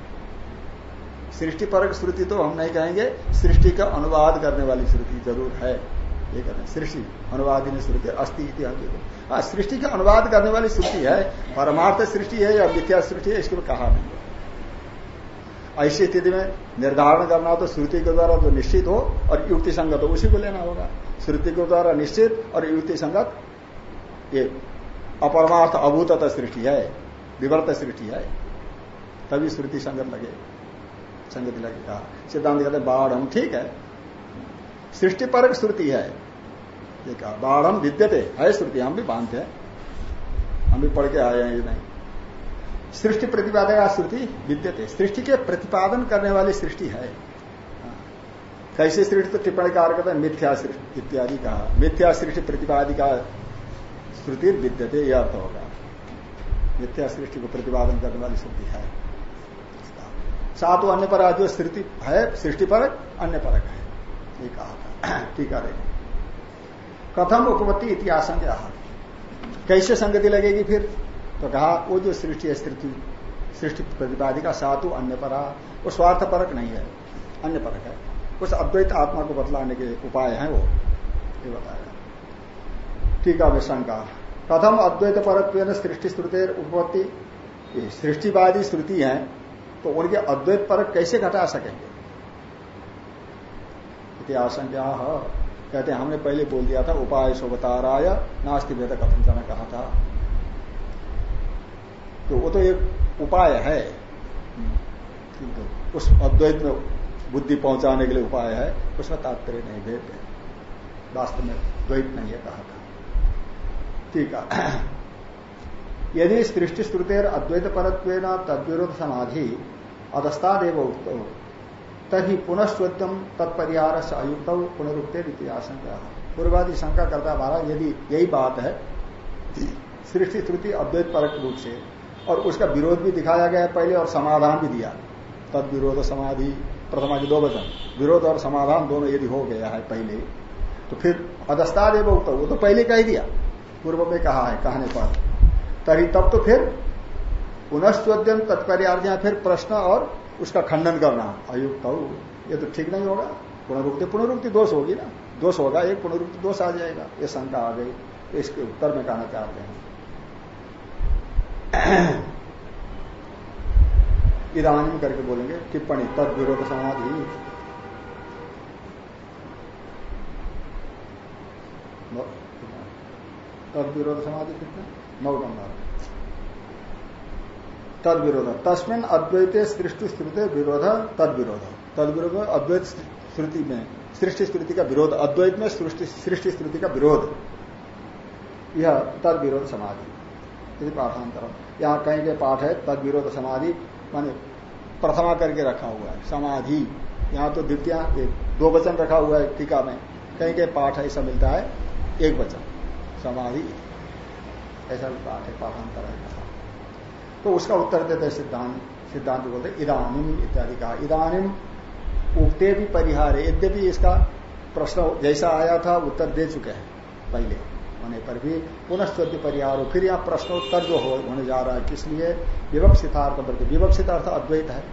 सृष्टि परक श्रुति तो हम नहीं कहेंगे, सृष्टि का अनुवाद करने वाली श्रुति ज़रूर है। ये कहते हैं, सृष्टि अनुवादिनी श्रुति अस्थि हाँ। सृष्टि का अनुवाद करने वाली श्रुति है, परमार्थ सृष्टि है या मिथ्या सृष्टि है, इसके कहा नहीं ऐसी स्थिति में निर्धारण करना हो तो श्रुति के द्वारा जो निश्चित हो और युक्ति संगत हो, उसी को लेना होगा। श्रुति के द्वारा निश्चित और युक्ति संगत ये अपरमार्थ अभूत सृष्टि है, विवर्त सृष्टि है। तभी श्रुति संगत लगे, संगति कहा, सिद्धांत कहते बाढ़ हम ठीक है, सृष्टि परक श्रुति है। ये कहा बाढ़ हम विद्यते, है श्रुति, हम भी बांधते हैं। हम भी पढ़ के आए हैं, ये नहीं। सृष्टि प्रतिपादक श्रुति विद्यते। सृष्टि के प्रतिपादन करने वाली सृष्टि है। कैसे सृष्टि तो टिप्पणी कार करते हैं, मिथ्या सृष्टि, इत्यादि कहा। मिथ्या सृष्टि प्रतिपादिका श्रुति विद्यते यह अर्थ होगा। मिथ्या सृष्टि को प्रतिपादन करने वाली श्रुति है। सातों अन्य पर जो सृष्टि है, सृष्टि परक अन्य परक है। ये कहा था। ठीक है कथम उपपत्ति इतिहास कैसे संगति लगेगी फिर? तो कहा, वो जो सृष्टि है, सृष्टि सृष्टि प्रतिपादिका सातु अन्य परा वो स्वार्थ परक नहीं है। अन्य परक है। उस अद्वैत आत्मा को बतलाने के उपाय हैं वो। ये बताया। ठीक है शंका कथम अद्वैत परक सृष्टि श्रुति उपपत्ति सृष्टिवादी श्रुति है तो उनके अद्वैत परक कैसे घटा सकेंगे? इतिहास कहते हैं, हमने पहले बोल दिया था उपाय सोबताराय नास्ति वेद कथन कहा था। तो वो तो एक उपाय है। किंतु उस अद्वैत में बुद्धि पहुँचाने के लिए उपाय है, उसमें तात्पर्य नहीं, भेद वास्तव में द्वैत नहीं है कहा था। है यदि सृष्टि श्रुतेर अद्वैत परत्व तद्विरोध समाधि अधस्तादेव उक्त तभी पुनस्वत्म तत्परिहार से अयुक्त पुनरुक्ते आशंका पूर्वादि शंका करता महाराज यदि यही बात है सृष्टि श्रुति अद्वैत परक रूप से, और उसका विरोध भी दिखाया गया पहले और समाधान भी दिया। तद विरोध समाधि, प्रथमा के दो वचन, विरोध और समाधान दोनों यदि हो गया है पहले तो फिर अदस्ताद एवं उक्त, वो तो पहले कह दिया। पूर्व में कहा है, कहने पर। तरी तब तो फिर पुनश्चोद्यम तत्पर्यार्थ फिर प्रश्न और उसका खंडन करना। अयुक्त हो, ये तो ठीक नहीं होगा। पुनरुक्ति पुनरुक्ति दोष होगी ना। दोष होगा, एक पुनरुक्ति दोष आ जाएगा। ये शंका आ गई तो इसके उत्तर में कहना चाहते हैं। इधानी करके बोलेंगे, टिप्पणी, तद विरोध समाधि। तद विरोध समाधि कितने? नौ नंबर। तद विरोध। तस्मिन अद्वैत सृष्टि स्तृति विरोध, तद विरोध। तद विरोध अद्वैत श्रुति में, सृष्टि स्तृति का विरोध। अद्वैत में सृष्टि स्तृति का विरोध। यह तद विरोध समाधि। पाठांतर यहाँ कहीं के पाठ है, तद विरोध समाधि, माने प्रथमा करके रखा हुआ है, समाधि। यहाँ तो द्वितीय दो वचन रखा हुआ है टीका में। कहीं के पाठ ऐसा मिलता है, एक वचन। समाधि। ऐसा भी पाठ है पाठांतर है। कहा तो उसका उत्तर देते सिद्धांत। सिद्धांत बोलते इदानिम इत्यादि कहा। इदानिम उगते भी परिहार। है यद्यपि इसका प्रश्न जैसा आया था, उत्तर दे चुके हैं पहले। होने पर भी पुनः परिहार हो, फिर यहाँ प्रश्नोत्तर जो हो, होने जा रहा है, किस लिए? विवक्षितार्थ करके विवक्षित अर्थ अद्वैत है।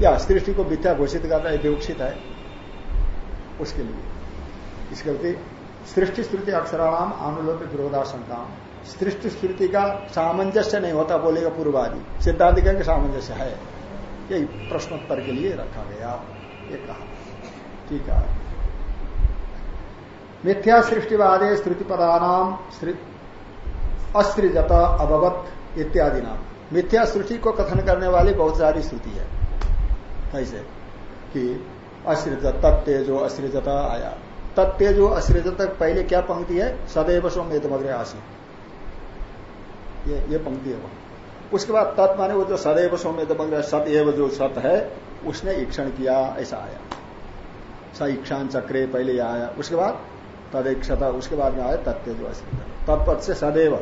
या सृष्टि को मिथ्या घोषित करना है, विवक्षित है। उसके लिए। इसके सृष्टि स्तृति अक्षराणाम आनुलोक विरोधाशंका सृष्टि स्मृति का सामंजस्य नहीं होता, बोलेगा पूर्वादि। सिद्धांत कहेंगे सामंजस्य है। यही प्रश्नोत्तर के लिए रखा गया। ये कहा। ठीक है। मिथ्या सृष्टिवादे स्तृति पदानाम अस्त्रिजत अभवत इत्यादि नाम। मिथ्या सृष्टि को कथन करने वाली बहुत सारी श्रुति है। कैसे कि अश्रिजत तत्तेजो अश्रिजत आया। तत्तेजो अश्रिजत पहले क्या पंक्ति है? सदैव सोम मग्र आसी। ये ये पंक्ति है वहाँ। उसके बाद तत् माने वो जो सदैव सौम्य पंक्ति सत जो सत है, उसने ईक्षण किया, ऐसा आया। स ईक्षान चक्रे पहले आया। उसके बाद तदेक्षता, उसके बाद में आया तत्व जो तत्पद से सदैव,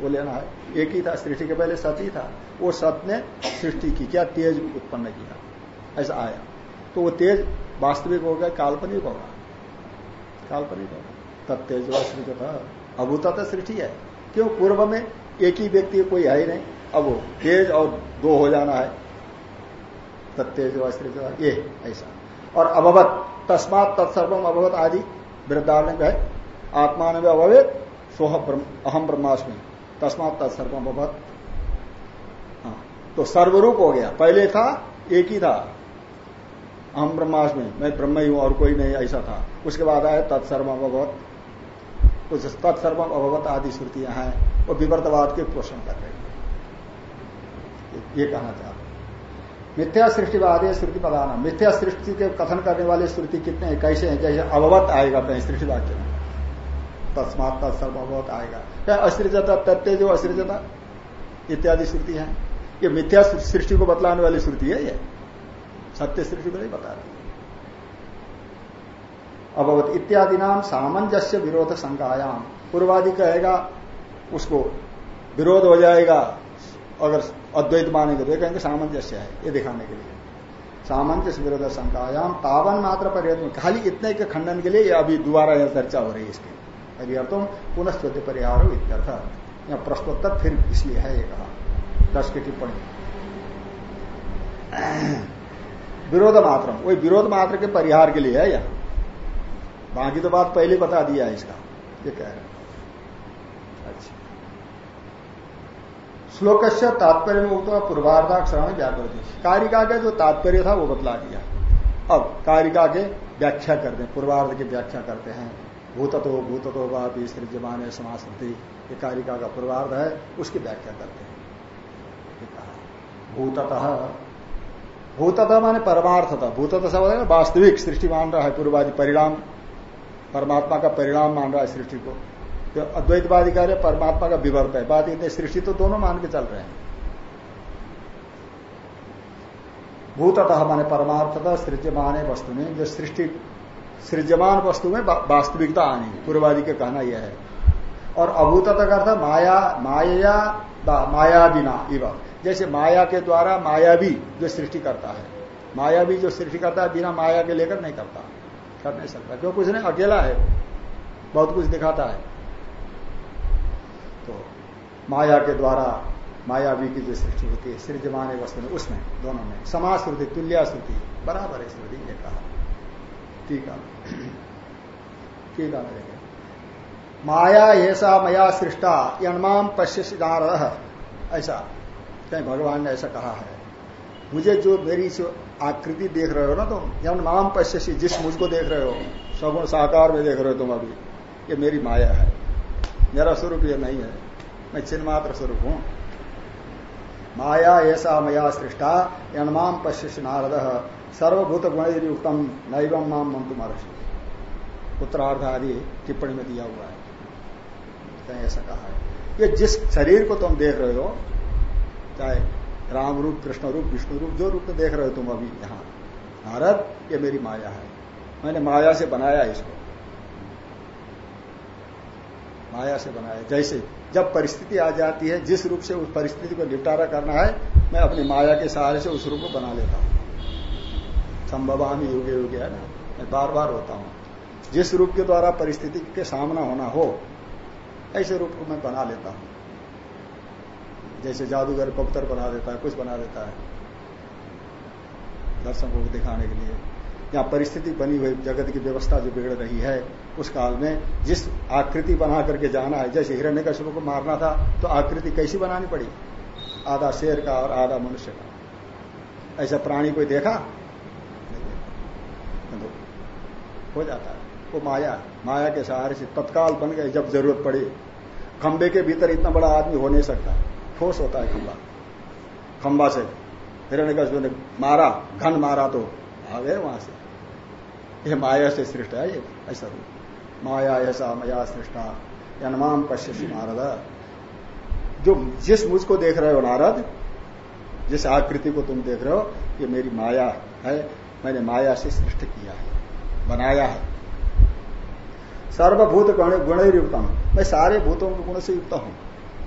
वो लेना है। एक ही था, सृष्टि के पहले सत ही था। वो सत ने सृष्टि की, क्या तेज उत्पन्न किया। ऐसा आया। तो वो तेज वास्तविक होगा काल्पनिक होगा काल्पनिक होगा तत्तेज सृष्टि था। अभूता सृष्टि है। क्यों? पूर्व में एक ही व्यक्ति, कोई है ही नहीं। अब वो तेज और दो हो जाना है। तत्तेज ये ऐसा। और अभवत, तस्मात तत्सर्वम अभवत आदि वृद्धारण है। आत्मा ने अभवेत, सोह अहम ब्रह्मास्मि। तस्मात तत्सर्वम अभवत। हाँ। तो सर्वरूप हो गया। पहले था, एक ही था। अहम ब्रह्मास्मि मैं ब्रह्म ही हूँ और कोई नहीं, ऐसा था। उसके बाद आया तत्सर्वम अभवत कुछ तत्सर्वम अभवत आदि श्रुतियाँ हैं, वो विवर्तवाद के पोषण कर रहे हैं। ये कहना चाहते मिथ्या सृष्टिवाद है श्रुति पदाना मिथ्या सृष्टि के कथन करने वाले श्रुति कितने हैं, कैसे हैं? जैसे अभवत आएगा कहीं सृष्टि वाक्य में तस्मात तत्सर्वत आएगा। क्या असृजता तत्व जो असृजता इत्यादि श्रुति है? ये मिथ्या सृष्टि को बतलाने वाली श्रुति है ये। सत्य सृष्टि को नहीं बता रही अभवत इत्यादि नाम सामंजस्य विरोध संकायाम पूर्वादि कहेगा, उसको विरोध हो जाएगा, अगर अद्वैत मानेंगे तो कहेंगे सामंजस्य है, ये दिखाने के लिए। सामंजस्य विरोध संकायाम तावन मात्र पर्यटन खाली इतने के खंडन के लिए अभी दोबारा यह चर्चा हो रही है इसकी। परिहर्तुम पुनः स्वद्य परिहार हो इत्यर्थ। यहाँ प्रश्नोत्तर फिर इसलिए है ये कहा। दस की टिप्पणी। विरोध मात्र वही विरोध मात्र के परिहार के लिए है यहाँ बाकी तो बात पहले बता दिया है इसका। ये कह रहे अच्छा। श्लोक से तात्पर्य में उगता पूर्वार्धाक्षरण व्याकृति कारिका का जो तात्पर्य था वो बतला दिया। अब कारिका के व्याख्या करते हैं, पूर्वार्ध की व्याख्या करते हैं। भूततो भूततो वापी सृजमान समासृति ये कारिका का पूर्वार्ध है, उसकी व्याख्या करते हैं। भूततः भूततः माने परमार्थता भूतत सब वास्तविक सृष्टि मान रहा है, पूर्वादि परिणाम। परमात्मा का परिणाम मान रहा है सृष्टि को। तो अद्वैतवादी कार्य परमात्मा का विवर्त है। बात इतने सृष्टि तो दोनों मान के चल रहे हैं। भूततः माने परमार्थता, सृज्यमान वस्तु में जो सृष्टि, सृज्यमान वस्तु में वास्तविकता आनी पूर्वादि का कहना यह है। और अभूतता का अर्थ माया माया माया बिना इव। जैसे माया के द्वारा माया भी जो सृष्टि करता है। माया भी जो सृष्टि करता है, बिना माया के लेकर नहीं करता। कर नहीं सकता। क्यों कुछ अकेला है। बहुत कुछ दिखाता है। तो माया के द्वारा मायावी की जो सृष्टि होती है, सृजमान वस्तु में, उसमें, दोनों में। समाज श्रुति तुल्या श्रुति बराबर है श्रुति ने कहा। ठीक है। ठीक है माया ऐसा मया सृष्टा यणमाम पश्य ऐसा। कहीं भगवान ने ऐसा कहा है। मुझे जो मेरी आकृति देख रहे हो ना तुम जब माम पश्य जिस मुझको देख रहे हो सगुण साकार में देख रहे हो तुम अभी। ये मेरी माया है। मेरा स्वरूप ये नहीं है। मैं चिन्मात्र स्वरूप हूँ। माया ऐसा मया सृष्टा यणमाम पश्य नारद। सर्वभूत गुणयुक्तम नैवम माम मंतु महर्षि उत्तरार्ध आदि टिप्पणी में दिया हुआ है। ऐसा कहा है। ये जिस शरीर को तुम देख रहे हो चाहे राम रूप, कृष्ण रूप, विष्णु रूप, जो रूप में देख रहे हो तुम अभी यहाँ। नारद, ये मेरी माया है। मैंने माया से बनाया इसको। माया से बनाया। जैसे जब परिस्थिति आ जाती है, जिस रूप से उस परिस्थिति को निपटारा करना है, मैं अपनी माया के सहारे से उस रूप को बना लेता हूँ। संभवामी युगे युगे है ना, मैं बार बार होता हूँ। जिस रूप के द्वारा परिस्थिति के सामना होना हो, ऐसे रूप को मैं बना लेता हूँ। जैसे जादूगर कबूतर बना देता है, कुछ बना देता है। दर्शकों को दिखाने के लिए। यहाँ परिस्थिति बनी हुई, जगत की व्यवस्था जो बिगड़ रही है, उस काल में जिस आकृति बना करके जाना है, जैसे हिरण्य कश्यप को मारना था तो आकृति कैसी बनानी पड़ी? आधा शेर का और आधा मनुष्य का। ऐसा प्राणी कोई देखा। तो हो जाता है। वो माया माया के सहारे से तत्काल बन गए, जब ज़रूरत पड़ी। खंबे के भीतर इतना बड़ा आदमी हो नहीं सकता। ठोस होता है खंबा। खंबा से हिरण्य ने मारा, घन मारा तो आ गए वहाँ से। ये माया से सृष्ट है ये, ऐसा रूप। माया ऐसा, मया सृष्टा यनमाम पश्य नारद। जो जिस मुझको देख रहे हो नारद, जिस आकृति को तुम देख रहे हो, ये मेरी माया है। मैंने माया से सृष्ट किया है, बनाया है। सर्वभूत गुण युक्तम मैं सारे भूतों के गुण से युक्त हूँ।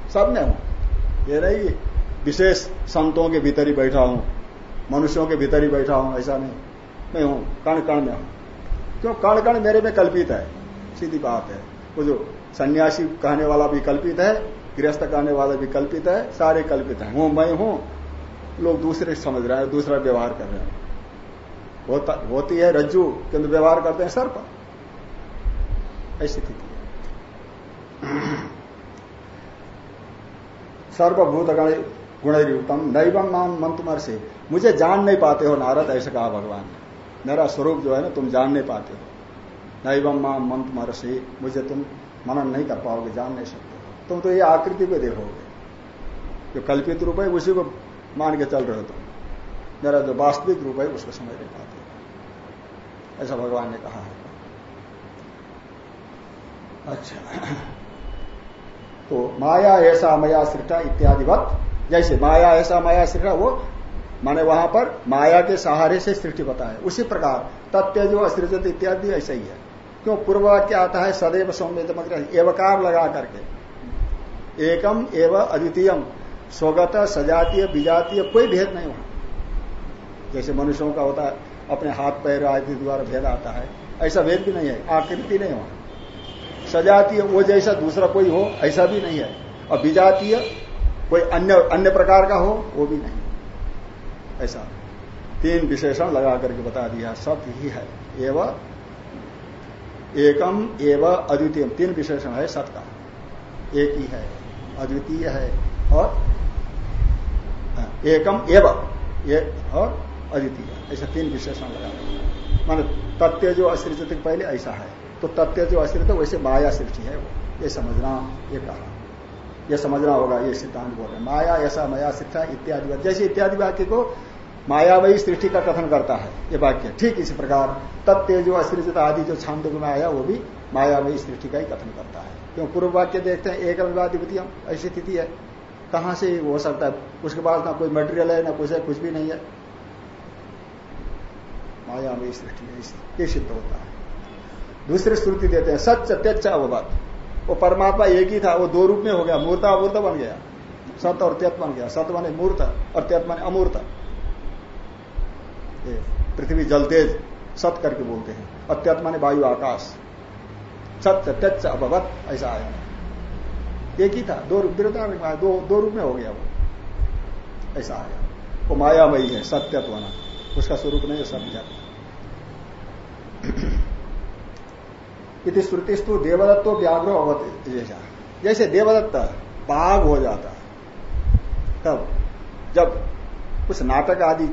सब में हूँ। ये नहीं विशेष संतों के भीतर ही बैठा हूँ। मनुष्यों के भीतर ही बैठा हूँ, ऐसा नहीं। मैं हूँ कण कण में हूँ। क्यों? कण कण मेरे में कल्पित है। सीधी बात है। वो जो सन्यासी कहने वाला भी कल्पित है, गृहस्थ कहने वाला भी कल्पित है, सारे कल्पित है। हूँ, मैं हूँ। लोग दूसरे समझ रहे हैं, दूसरा व्यवहार कर रहे हैं। होता, होती है रज्जू किंतु व्यवहार करते हैं, सर्प। ऐसी स्थिति है सर्वभूत गुणयुक्तम नैवम नाम मंतुमर से मुझे जान नहीं पाते हो नारद, ऐसे कहा भगवान ने। मेरा स्वरूप जो है ना, तुम जान नहीं पाते हो। नैवम माम मंत मरसी मुझे तुम मनन नहीं कर पाओगे, जान नहीं सकते तुम तो ये आकृति को देखोगे। जो कल्पित रूप है, उसी को मान के चल रहे हो तुम। मेरा जो वास्तविक रूप है, उसको समझ नहीं पाते ऐसा भगवान ने कहा है। अच्छा। तो माया ऐसा मया सृष्टा इत्यादि वक्त जैसे माया ऐसा माया सृष्टा, वो माने वहाँ पर माया के सहारे से सृष्टि बताए उसी प्रकार तत्व जो असृजत इत्यादि ऐसा ही है। क्यों? पूर्व वाक्य आता है? सदैव सौम्य एवकार लगा करके। एकम एव अद्वितीयम, स्वगत, सजातीय विजातीय कोई भेद नहीं वहाँ। जैसे मनुष्यों का होता है, अपने हाथ पैर आदि द्वारा भेद आता है, ऐसा भेद भी नहीं है, आकृति नहीं वहाँ। सजातीय वो जैसा दूसरा कोई हो ऐसा भी नहीं है। और विजातीय कोई अन्य अन्य प्रकार का हो वो भी नहीं। ऐसा। तीन विशेषण लगा करके बता दिया सब ही है। एवं एकम एवं अद्वितीय तीन विशेषण है सत का एक ही है अद्वितीय है और हाँ, एकम एवं एक और अद्वितीय। ऐसा तीन विशेषण लगा मान तथ्य जो अस्तित्व पहले ऐसा है। तो तथ्य जो अस्तित्व वैसे माया सृष्टि है वो। ये समझना, ये कहा। ये समझना होगा, ये सिद्धांत बोल रहे माया, ऐसा माया शिक्षा इत्यादि जैसे इत्यादि वाक्य को मायावयी सृष्टि का कथन करता है, ये वाक्य। ठीक इसी प्रकार, तत्व जो असृजित आदि जो छांद में आया, वो भी मायावयी सृष्टि का ही कथन करता है। क्यों? पूर्व वाक्य देखते हैं, एक विवादिपतियम ऐसी स्थिति है। कहाँ से हो सकता है? उसके बाद ना कोई मटेरियल है, ना कुछ है, कुछ भी नहीं है। मायामयी सृष्टि ये सिद्ध होता है। दूसरी श्रुति देते हैं सच त्यच अवबात। वो परमात्मा एक ही था, वो दो रूप में हो गया, मूर्ता अमूर्त बन गया। सत और त्यत बन गया, सत माने मूर्त और त्यत माने अमूर्त। पृथ्वी जल तेज, सत करके बोलते हैं अत्यत माने वायु आकाश। सत्य त्यच अभवत, ऐसा आया। एक ही था, दो रूप दो दो रूप में हो गया वो। ऐसा आया। वो मायामयी है, सत्यत्व उसका स्वरूप नहीं है, सत्य। इति श्रुतिस्तु देवदत्तो व्याघ्रो अवत जैसा देवदत्त बाघ हो जाता है, तब जब कुछ नाटक आदि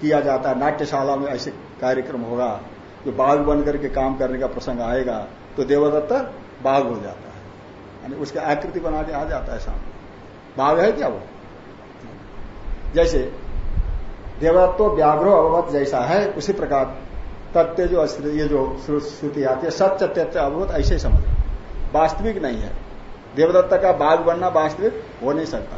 किया जाता है, नाट्यशाला में ऐसे कार्यक्रम होगा, जो बाघ बन करके काम करने का प्रसंग आएगा तो देवदत्त बाघ हो जाता है। यानी उसकी आकृति बना के आ जाता है सामने। बाघ है क्या वो? जैसे देवदत्तो व्याघ्रो अवगत जैसा है, उसी प्रकार तत्व जो ये जो श्रुति आती है, सत्य तत्व अवगत ऐसे ही समझ वास्तविक नहीं है। देवदत्त का बाघ बनना वास्तविक हो नहीं सकता।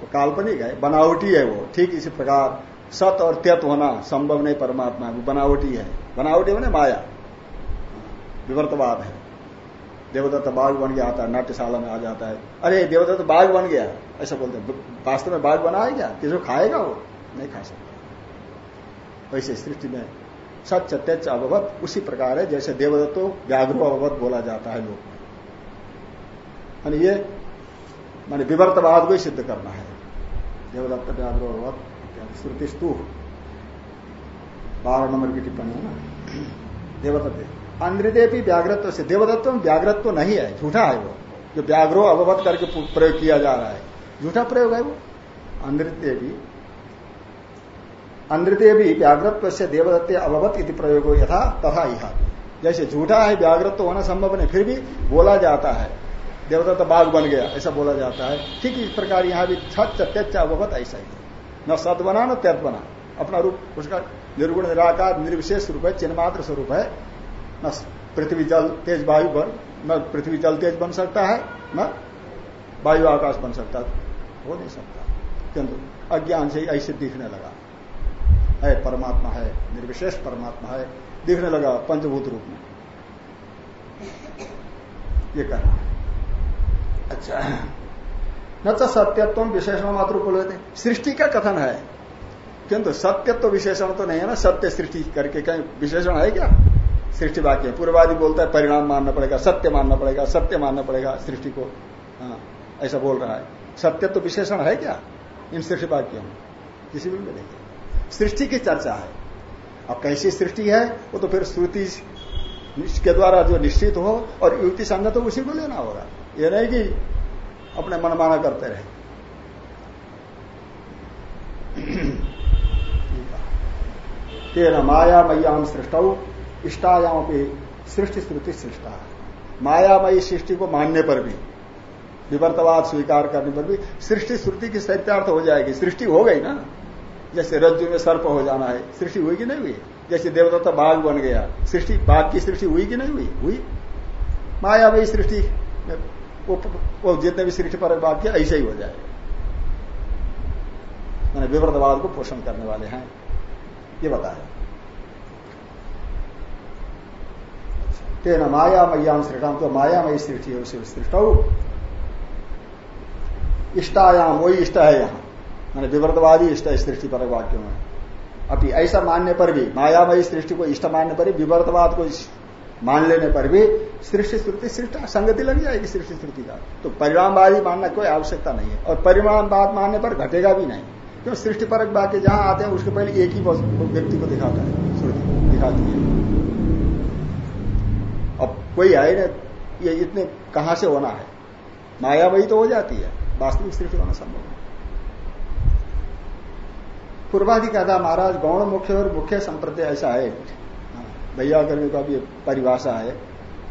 वो काल्पनिक है, बनावटी है वो। ठीक इसी प्रकार, सत और त्यत होना संभव नहीं परमात्मा वो बनावटी है। बनावटी होने माया। विवर्तवाद है। देवदत्त बाघ बन गया आता है, नाट्यशाला में आ जाता है। अरे, देवदत्त बाघ बन गया। ऐसा बोलते वास्तव में बाघ बना है क्या? किसी खाएगा वो? नहीं खा सकता। वैसे सृष्टि में सच त्यच अवगत उसी प्रकार है, जैसे देवदत्तो व्याघ्रो अवगत बोला जाता है लोग में। ये, माने विवर्तवाद को ही सिद्ध करना है। देवदत्त, व्याघ्रो अवगत श्रुति स्तू बारह नंबर की टिप्पणी है ना? देवदत्त। अंध्रदेवी व्याघ्रत्व से देवदत्व में व्याघ्रत्व नहीं है, झूठा है वो। जो व्याघ्रो अवगत करके प्रयोग किया जा रहा है, झूठा प्रयोग है वो। अंध्रदेवी अंध्रते भी व्याघ्रत्व से देवदत्ते अवगत इति प्रयोग यथा तथा यह जैसे झूठा है, व्याघ्रत्व होना संभव नहीं, फिर भी बोला जाता है। देवदत्त बाघ बन गया, ऐसा बोला जाता है। ठीक इस प्रकार यहाँ भी सच त्यच अवगत ऐसा ही। न सत बना, न त्यत बना। अपना रूप, उसका निर्गुण, निराकार, निर्विशेष रूप है, चिन्मात्र स्वरूप है। न पृथ्वी जल, तेज वायु बन, न पृथ्वी जल तेज बन सकता है, न वायु आकाश बन सकता हो। नहीं सकता। किंतु अज्ञान से ऐसे दिखने लगा। है, परमात्मा है, निर्विशेष परमात्मा है, दिखने लगा पंचभूत रूप में। ये कहना अच्छा। न तो सत्यत्व विशेषण मात्र बोले सृष्टि का कथन है। किंतु सत्यत्व विशेषण तो नहीं है ना, सत्य सृष्टि करके कहीं विशेषण है क्या? सृष्टि वाक्य। पूर्वादि बोलता है, परिणाम मानना पड़ेगा, सत्य मानना पड़ेगा, सत्य मानना पड़ेगा सृष्टि को। हाँ ऐसा बोल रहा है। सत्य तो विशेषण है क्या? इन सृष्टि वाक्यों में। किसी भी मिलेगी सृष्टि की चर्चा है। अब कैसी सृष्टि है, वो तो फिर श्रुति के द्वारा जो निश्चित हो और युक्ति संगत तो उसी को लेना होगा। ये नहीं कि अपने मनमाना करते रहे। तेना माया मैयाम सृष्टौ इष्टायाम की सृष्टि श्रुति सृष्टा। मायामयी सृष्टि को मानने पर भी, विवर्तवाद स्वीकार करने पर भी, सृष्टि श्रुति की सत्यार्थ हो जाएगी। सृष्टि हो गई ना। जैसे रज्जु में सर्प हो जाना है सृष्टि हुई कि नहीं हुई? जैसे देवदत्ता बाघ बन गया सृष्टि बाघ की सृष्टि हुई कि नहीं हुई? हुई। माया वही सृष्टि वो, जितने भी सृष्टि पर बाघ किया ऐसे ही हो जाएगा मैंने विवर्तवाद को पोषण करने वाले हैं। ये बताया तेना माया मैयाम सृष्टाम तो मायामयी सृष्टि है उसे सृष्ट। इष्टायाम वही इष्ट है यहाँ। मैंने विवर्तवादी इष्ट सृष्टि पर वाक्य में। अभी ऐसा मानने पर भी, मायामयी सृष्टि को इष्ट मानने पर भी, विवर्तवाद को मान लेने पर भी सृष्टि श्रुति सृष्टि संगति लग जाएगी सृष्टि श्रुति का। तो परिणामवादी मानना कोई आवश्यकता नहीं है। और परिणामवाद मानने पर घटेगा भी नहीं। क्यों? सृष्टि परक वाक्य जहाँ आते हैं, उसके पहले एक ही व्यक्ति को दिखाता है श्रुति दिखाती है। अब कोई है ना, ये इतने कहाँ से होना है? मायामयी तो हो जाती है। वास्तविक सृष्टि होना संभव है पूर्वादि कहता महाराज गौण मुख्य और मुख्य संप्रदाय ऐसा है। भैया करने का भी परिभाषा है।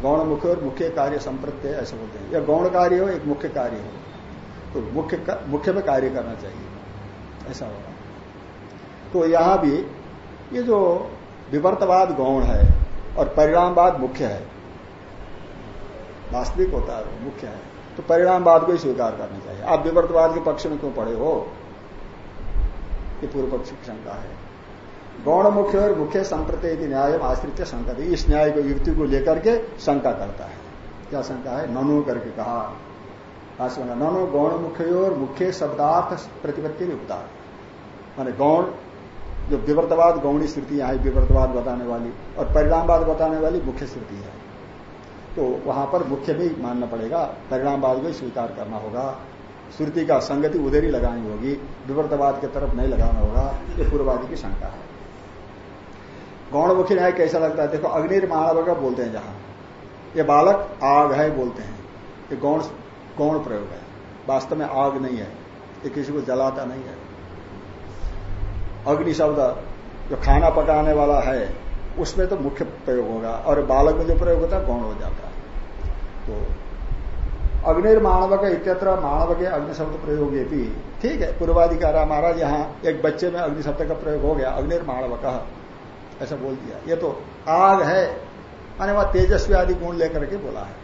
गौण मुख्य और मुख्य कार्य संप्रत्यय ऐसा बोलते हैं। या गौण कार्य हो, एक मुख्य कार्य हो। तो मुख्य मुख्य में कार्य करना चाहिए। ऐसा होगा। तो यहाँ भी ये जो विवर्तवाद गौण है और परिणामवाद मुख्य है, वास्तविक होता है, मुख्य है तो परिणामवाद को ही स्वीकार करना चाहिए। आप विवर्तवाद के पक्ष में क्यों पड़े हो? ये पूर्व पक्ष की शंका है। गौण मुख्य और मुख्य संप्रति न्याय आश्रित शंका इस न्याय को, युक्ति को लेकर के शंका करता है। क्या शंका है? ननु करके कहा। ननु गौण मुख्य और मुख्य शब्दार्थ प्रतिपत्ति युक्ता माने गौण, जो विवर्तवाद गौणी श्रुति है, विवर्तवाद बताने वाली और परिणामवाद बताने वाली मुख्य श्रुति है। तो वहाँ पर मुख्य भी मानना पड़ेगा, परिणामवाद को स्वीकार करना होगा। श्रुति का संगति उधर ही लगानी होगी। विवर्तवाद की तरफ़ नहीं लगाना होगा। ये पूर्ववादी की शंका है। गौणमुखी न्याय कैसा लगता है? देखो, अग्निर महानव का बोलते हैं जहाँ। ये बालक आग है बोलते हैं। ये गौण गौण प्रयोग है। वास्तव में आग नहीं है। ये किसी को जलाता नहीं है। अग्नि शब्द जो खाना पकाने वाला है, उसमें तो मुख्य प्रयोग होगा। और बालक में जो प्रयोग होता है, गौण हो जाता है। तो अग्निर मानव का इत्यत्र मानव के अग्नि शब्द प्रयोग ये भी ठीक है पूर्वादि कह रहा महाराज यहाँ एक बच्चे में अग्नि शब्द का प्रयोग हो गया अग्निर मानव का ऐसा बोल दिया। ये तो आग है। माने वहाँ तेजस्वी आदि गुण लेकर के बोला है।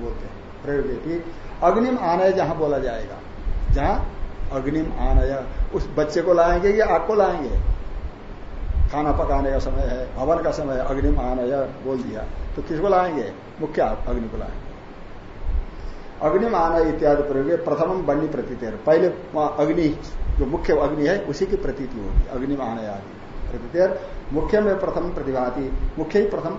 बोलते हैं, प्रयोग भी अग्निम आनय जहाँ बोला जाएगा। जहाँ अग्निम आनय, उस बच्चे को लाएँगे या आग को लाएँगे? खाना पकाने का समय है हवन का समय है, अग्निम आनय बोल दिया। तो किसको लाएँगे? मुख्य अग्नि को लाएँगे। अग्निम आनय इत्यादि प्रयोग प्रथम बन्नी प्रतीत पहले अग्नि, जो मुख्य अग्नि है, उसी की प्रतीति होगी अग्निम आनय आदि प्रतीत मुख्य में प्रथम प्रतिभाती, मुख्य ही प्रथम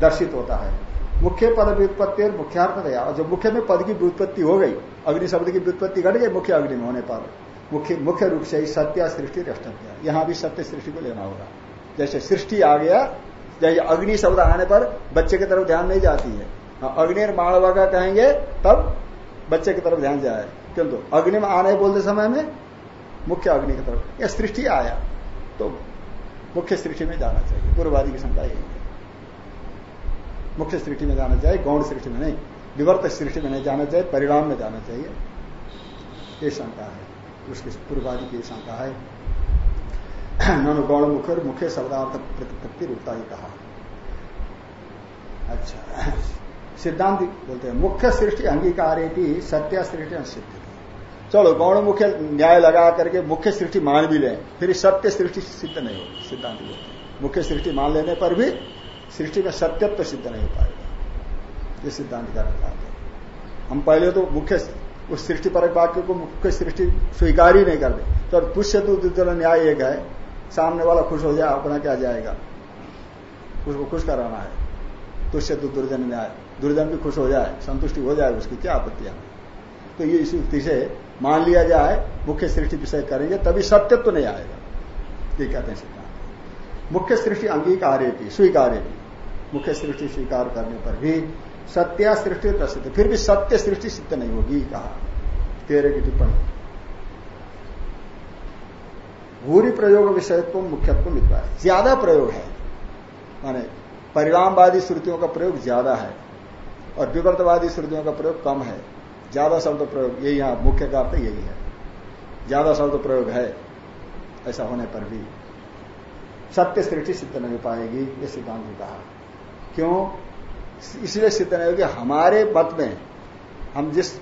दर्शित होता है। मुख्य पद व्युत्पत्ति और मुख्यार्थ दया और जो मुख्य में पद की व्युत्पत्ति हो गई, अग्नि शब्द की व्युत्पत्ति घट गई, मुख्य अग्नि में होने पर मुख्य मुख्य रूप से ही सत्य सृष्टि रष्टव्य यहाँ भी सत्य सृष्टि को लेना होगा। जैसे सृष्टि आ गया, जैसे अग्नि शब्द आने पर बच्चे की तरफ़ ध्यान नहीं जाती है। हाँ, अग्नि माणवा का कहेंगे? तब बच्चे की तरफ़ ध्यान जाए। किंतु अग्नि में आने बोलते समय में मुख्य अग्नि की तरफ़ यह सृष्टि आया तो मुख्य सृष्टि में जाना चाहिए। पूर्ववादी की शंका यही है। मुख्य सृष्टि में जाना चाहिए गौण सृष्टि में नहीं विवर्त सृष्टि में नहीं जाना चाहिए परिणाम में जाना चाहिए। ये शंका है। उसकी पूर्वादि की शंका है। ननु गौण मुख्य मुख्य शब्दार्थ प्रतिपत्ति रूपता ही कहा। अच्छा। सिद्धांत बोलते हैं। मुख्य सृष्टि अंगीकार सत्या सृष्टि सिद्ध। चलो, गौण मुख्य न्याय लगा करके मुख्य सृष्टि मान भी लें, फिर सत्य सृष्टि सिद्ध नहीं होगी, सिद्धांत बोलते मुख्य सृष्टि मान लेने पर भी सृष्टि में सत्यत्व सिद्ध नहीं हो पाएगा। ये सिद्धांत कहना चाहते हम पहले तो मुख्य उस सृष्टि पर वाक्य को मुख्य सृष्टि स्वीकार ही नहीं करते तो तुष्य तो न्याय एक है। सामने वाला खुश हो जाए अपना क्या जाएगा? उसको खुश कराना है। तुष्य दुर्जन न्याय। दुर्जन भी खुश हो जाए, संतुष्टि हो जाए, उसकी क्या आपत्तियाँ तो ये इस युक्ति से मान लिया जाए, मुख्य सृष्टि विषय करेंगे, तभी सत्य तो नहीं आएगा। ये कहते हैं सिद्धांत। मुख्य सृष्टि अंगीकार स्वीकार मुख्य सृष्टि स्वीकार करने पर भी सत्या सृष्टि प्रसिद्ध फिर भी सत्य सृष्टि सिद्ध नहीं होगी, कहा। तेरे की टिप्पणी। भूरी प्रयोग विषयत्व, मुख्यत्व मिलता है। ज़्यादा प्रयोग है। माने, परिणामवादी श्रुतियों का प्रयोग ज़्यादा है। और विवर्तवादी श्रुतियों का प्रयोग कम है। ज़्यादा शब्द प्रयोग, यही यहाँ मुख्य का अर्थ यही है। ज़्यादा शब्द प्रयोग है, ऐसा होने पर भी। सत्य सृष्टि सिद्ध नहीं पाएगी, ये सिद्धांत ने कहा। क्यों? इसलिए सिद्ध नहीं होगी, हमारे मत में हम जिस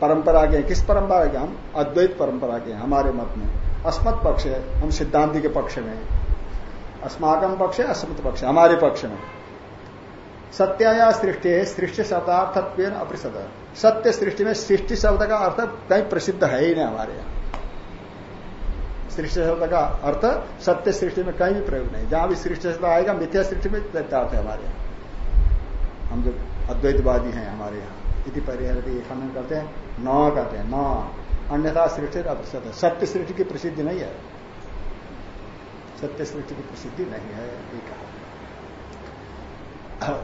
परंपरा के किस परंपरा के हम अद्वैत परंपरा के हमारे मत में। अस्मत् पक्ष है, हम सिद्धांति के पक्ष में अस्माकम पक्ष है, अस्मत पक्ष हमारे पक्ष में। सत्याया सृष्टि सृष्टि शब्दार्थत्व अप्रसिद्ध सत्य सृष्टि में सृष्टि शब्द का अर्थ कहीं प्रसिद्ध है ही नहीं हमारे यहाँ। सृष्टि शब्द का अर्थ सत्य सृष्टि में कहीं भी प्रयोग नहीं। जहाँ भी सृष्टि शब्द आएगा, मिथ्या सृष्टि में अर्थ है हमारे यहाँ। हम जो अद्वैतवादी हैं हमारे यहाँ, इति परिहर खंडन करते हैं, न कहते हैं, न। अन्यथा सृष्टि अप्रसिद्ध सत्य सृष्टि की प्रसिद्धि नहीं है। सत्य सृष्टि की प्रसिद्धि नहीं है, ये कहा।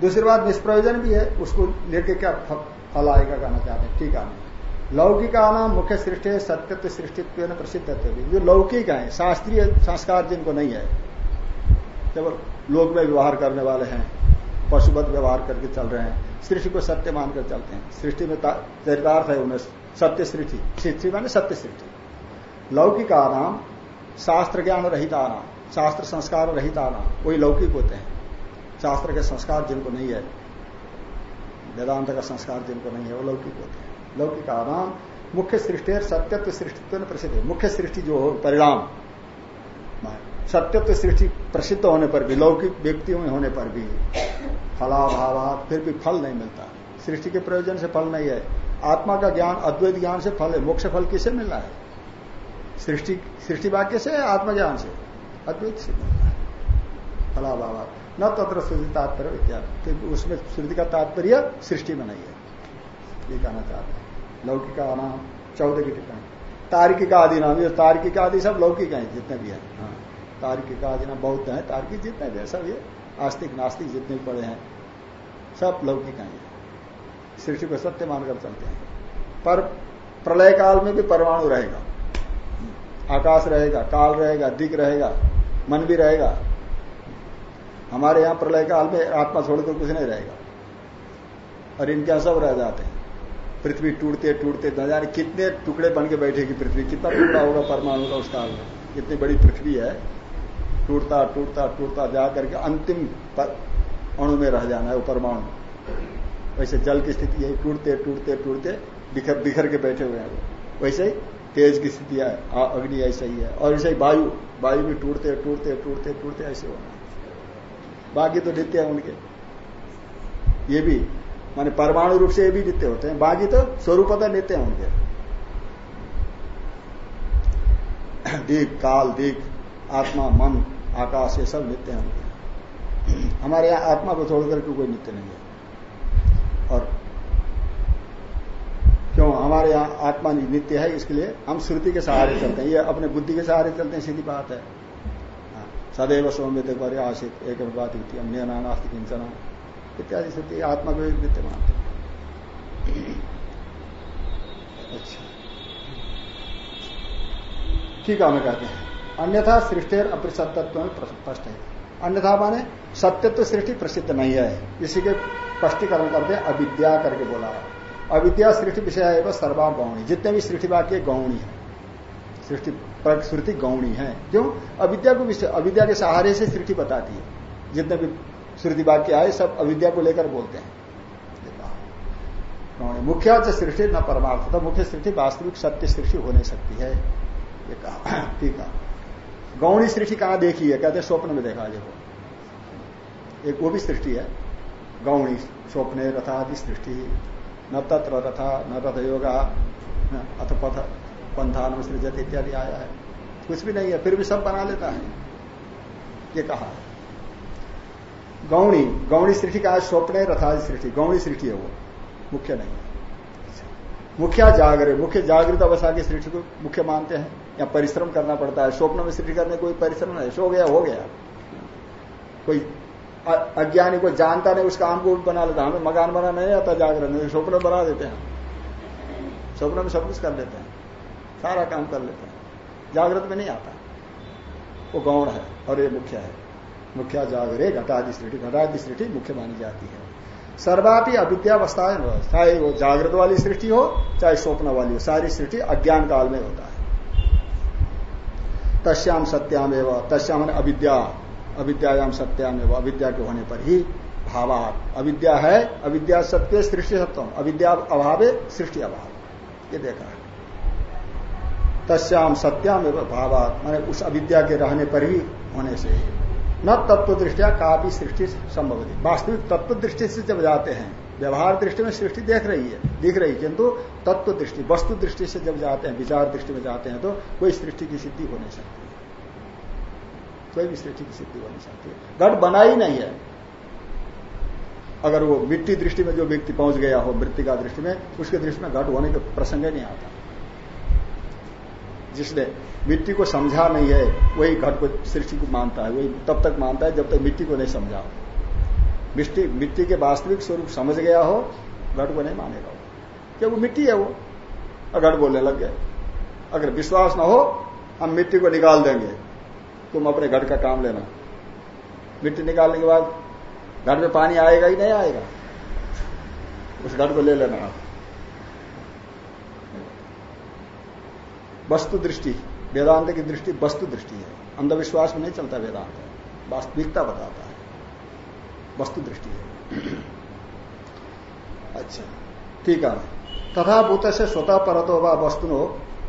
दूसरी बात, निष्प्रयोजन भी है, उसको लेके क्या फल आएगा कहना चाहते हैं? ठीक है। लौकिक नाम मुख्य सृष्टि है, सत्यत्व सृष्टित्व प्रसिद्ध जो लौकिक है, शास्त्रीय संस्कार जिनको नहीं है केवल लोग में व्यवहार करने वाले हैं पशुबद्ध व्यवहार करके चल रहे हैं, सृष्टि को सत्य मानकर चलते हैं। सृष्टि में चरितार्थ है उन्हें सत्य सृष्टि। सृष्टि माने सत्य सृष्टि। लौकिक आराम शास्त्र ज्ञान रहित आराम शास्त्र संस्कार रहित आराम वही लौकिक होते हैं। शास्त्र के संस्कार जिनको नहीं है, वेदांत का संस्कार जिनको नहीं है, वो लौकिक होते हैं। लौकिक आराम मुख्य सृष्टि है सत्यत्व सृष्टित्व प्रसिद्ध है। मुख्य सृष्टि जो हो, परिणाम। सत्यत्व सृष्टि प्रसिद्ध होने पर भी, लौकिक व्यक्तियों में होने पर भी फलाभाव फिर भी फल नहीं मिलता। सृष्टि के प्रयोजन से फल नहीं है। आत्मा का ज्ञान, अद्वैत ज्ञान से फल है। मोक्ष फल किसे मिल रहा है? सृष्टि सृष्टि वाक्य से आत्मज्ञान से? अद्वैत से मिल रहा है। फलाभाव न तत्र श्रुति तात्पर्य इत्यादि। उसमें श्रुति का तात्पर्य सृष्टि में नहीं है। ये कहना चाहते हैं। लौकिक नाम चौदह की टिप्पणी। तार्किक आदि नाम, ये तार्किक आदि सब लौकिक हैं, जितने भी हैं। हाँ। तार्किक आदि नाम बौद्ध है, तार्किक जितने भी है, सब ये आस्तिक, नास्तिक जितने भी पड़े हैं, सब लौकिक हैं सृष्टि को सत्य मानकर चलते हैं। पर प्रलय काल में भी परमाणु रहेगा। आकाश रहेगा, काल रहेगा दिग रहेगा, मन भी रहेगा। हमारे यहाँ प्रलय काल में आत्मा छोड़कर कुछ नहीं रहेगा। और इनके सब रह जाते हैं। पृथ्वी टूटते टूटते, न जाने कितने टुकड़े बन के बैठेगी पृथ्वी। कितना टुकड़ा होगा परमाणु का उस काल में? इतनी बड़ी पृथ्वी है? टूटता टूटता टूटता जा करके अंतिम अणु में रह जाना है वो परमाणु। वैसे जल की स्थिति है टूटते टूटते टूटते बिखर बिखर के बैठे हुए हैं वैसे ही तेज की स्थिति है अग्नि ऐसा ही है। और ऐसे ही वायु वायु भी टूटते टूटते टूटते टूटते ऐसे होना। बाकी तो नित्य है उनके। ये भी माने परमाणु रूप से ये भी नित्य होते हैं। बाकी तो स्वरूपता नित्य है उनके। दीप काल दीप आत्मा मन आकाश ये सब नित्य है उनके। हमारे यहाँ आत्मा को छोड़कर के कोई नित्य नहीं है। और क्यों? हमारे यहाँ आत्मा नित्य है इसके लिए हम श्रुति के सहारे चलते हैं। ये अपने बुद्धि के सहारे चलते हैं सीधी बात हाँ, सदैव सौम्य पर आशित एक बात अन्य किंचना इत्यादि श्रुति आत्मा को एक नित्य मानते अच्छा। ठीक है हमें कहते हैं। अन्यथा सृष्टि अप्रसत्व में स्पष्ट। है अन्यथा माने सत्यत्व सृष्टि प्रसिद्ध नहीं है। इसी के स्पष्टीकरण करते अविद्या करके बोला है। अविद्या सृष्टि विषय है वह सर्वा गौणी जितने भी सृष्टि वाक्य गौणी है सृष्टि श्रुति गौणी है। क्यों? अविद्या को विषय, अविद्या के सहारे से सृष्टि बताती है। जितने भी श्रुति वाक्य आए, सब अविद्या को लेकर बोलते हैं। मुख्य सृष्टि न परमार्थ तो मुख्य सृष्टि वास्तविक सत्य सृष्टि हो नहीं सकती है। ये कहा, ठीक है। गौणी सृष्टि कहाँ देखी है? कहते स्वप्न में देखा, देखो। एक वो भी सृष्टि है। गौणी, स्वप्न रथादि सृष्टि, न तत्र रथा, न रथ योगा अथ पथ। पंथान सृजत इत्यादि आया है। कुछ भी नहीं है, फिर भी सब बना लेता है। ये कहा गौणी गौणी सृष्टि का स्वप्न रथादि सृष्टि। गौणी सृष्टि है वो। मुख्य नहीं मुख्य जागृत मुख्य जागृत अवस्था की सृष्टि को मुख्य मानते हैं। या परिश्रम करना पड़ता है। स्वप्न में सृष्टि करने कोई परिश्रम नहीं। सो गया, हो गया। कोई अज्ञानी को जानता नहीं उस काम को बना लेता हमें मकान बना नहीं आता जागरण, नहीं स्वप्न बना देते हैं। स्वप्न में सब कुछ कर लेते हैं। सारा काम कर लेते हैं। जागृत में नहीं आता। वो गौण है और ये मुख्य है। मुख्य जागरे घटादि सृष्टि घटादि सृष्टि मुख्य मानी जाती है। सर्वापी अविद्यावस्था चाहे वो जागृत वाली सृष्टि हो, चाहे स्वप्न वाली हो, सारी सृष्टि अज्ञान काल में होता है। तस्याम सत्याम एवं तस्याम अविद्या। अविद्यायाम सत्याम एवं अविद्या के होने पर ही भावात। अविद्या है, अविद्या सत्य, सृष्टि सत्वम। अविद्या अभावे, सृष्टि अभाव। ये देखा है। तस्याम सत्याम भावात, मैंने उस अविद्या के रहने पर ही होने से। न तत्व दृष्टिया काफ़ी सृष्टि संभव थी वास्तविक तत्व दृष्टि से जब जाते हैं, व्यवहार दृष्टि में सृष्टि देख रही है, दिख रही है किंतु तत्व दृष्टि वस्तु दृष्टि से जब जाते हैं, विचार दृष्टि में जाते हैं तो कोई सृष्टि की सिद्धि हो नहीं सकती। कोई भी सृष्टि की सिद्धि हो नहीं सकती। घट बना ही नहीं है। अगर वो मिट्टी दृष्टि में जो व्यक्ति पहुँच गया हो, मृतिका दृष्टि में, उसके दृष्टि में घट होने का प्रसंग नहीं आता। जिसने मिट्टी को समझा नहीं है, वही घट को सृष्टि को मानता है, वही तब तक मानता है जब तक मिट्टी को नहीं समझा मिट्टी मिट्टी के वास्तविक स्वरूप समझ गया हो घट को नहीं मानेगा क्या वो मिट्टी है वो। घट बोलने लग गए, अगर विश्वास ना हो, हम मिट्टी को निकाल देंगे। तुम अपने घट का काम लेना। मिट्टी निकालने के बाद घर में पानी आएगा ही नहीं आएगा। उस घर को ले लेना आप। वस्तु दृष्टि, वेदांत की दृष्टि वस्तु दृष्टि है। अंधविश्वास में नहीं चलता वेदांत। वास्तविकता बताता है। वस्तु दृष्टि है। अच्छा ठीक है। तथा भूत से स्वतः परतो व वस्तु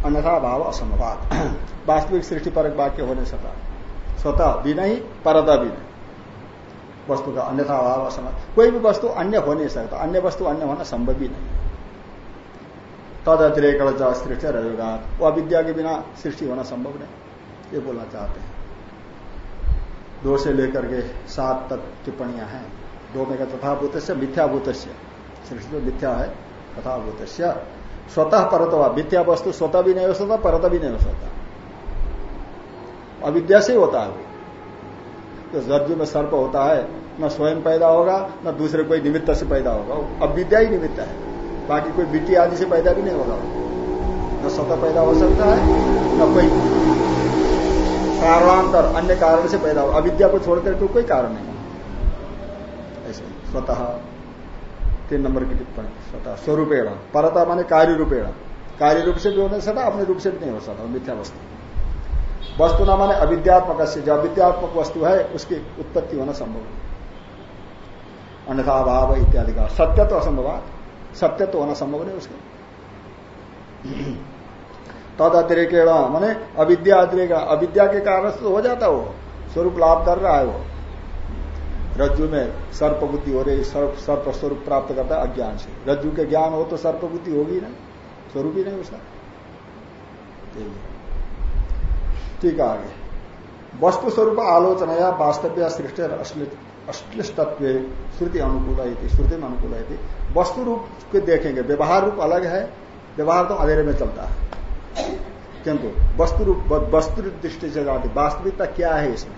अन्यथा भाव असंभवात वास्तविक सृष्टि पर वाक्य होने सका स्वतः भी नहीं परता भी नहीं वस्तु का अन्यथा भाव असंभव कोई भी वस्तु अन्य हो नहीं सकता। अन्य वस्तु अन्य होना संभव ही नहीं। तद अतिरेक सृष्टि रहेगा वो अविद्या के बिना सृष्टि होना संभव नहीं। ये बोलना चाहते हैं। दो से लेकर के सात तक टिप्पणियाँ हैं। दो में का तथाभूत मिथ्याभूत सृष्टि तो मिथ्या है तथाभूत स्वतः परत मिथ्या वस्तु स्वतः भी नहीं हो सकता, परत भी नहीं हो सकता। अविद्या से होता है तो जर्जु में सर्प होता है, न स्वयं पैदा होगा, न दूसरे कोई निमित्त से पैदा होगा। अविद्या ही निमित्त है। बाकी कोई मिट्टी आदि से पैदा भी नहीं होगा। न स्वतः पैदा हो सकता है, न कोई। कारणांतर अन्य कारण से पैदा हो। अविद्या को छोड़कर तो कोई कारण नहीं। ऐसे, स्वतः। तीन नंबर की टिप्पणी, स्वतः। स्वरूपेण। परता माने कार्य रूपेण कार्य रूप से भी होने सकता अपने रूप से भी नहीं हो सकता, मिथ्या वस्तु। वस्तु ना माने अविद्यात्मक से। जो अविद्यात्मक वस्तु है, उसकी उत्पत्ति होना संभव अन्यथा अभाव इत्यादि का। सत्य तो असंभव सत्य तो होना संभव नहीं उसके। तद अतिरिक्त मैंने अविद्या अतिरिक्त अविद्या के कारण से हो जाता वो। स्वरूप लाभ कर रहा है वो। रज्जु में सर्प बुद्धि हो रही, सर्प सर्प स्वरूप प्राप्त करता है अज्ञान से। रज्जु के ज्ञान हो तो सर्प बुद्धि होगी ना, स्वरूप ही नहीं उसका। ठीक है। आगे वस्तु स्वरूप आलोचना या वास्तव्य सृष्टि अश्लिष्टत्व श्रुति अनुकूल श्रुति में अनुकूल वस्तु रूप के देखेंगे व्यवहार रूप अलग है, व्यवहार तो अंधेरे में चलता है। किंतु वस्तु रूप वस्तु दृष्टि से जाती, वास्तविकता क्या है इसमें?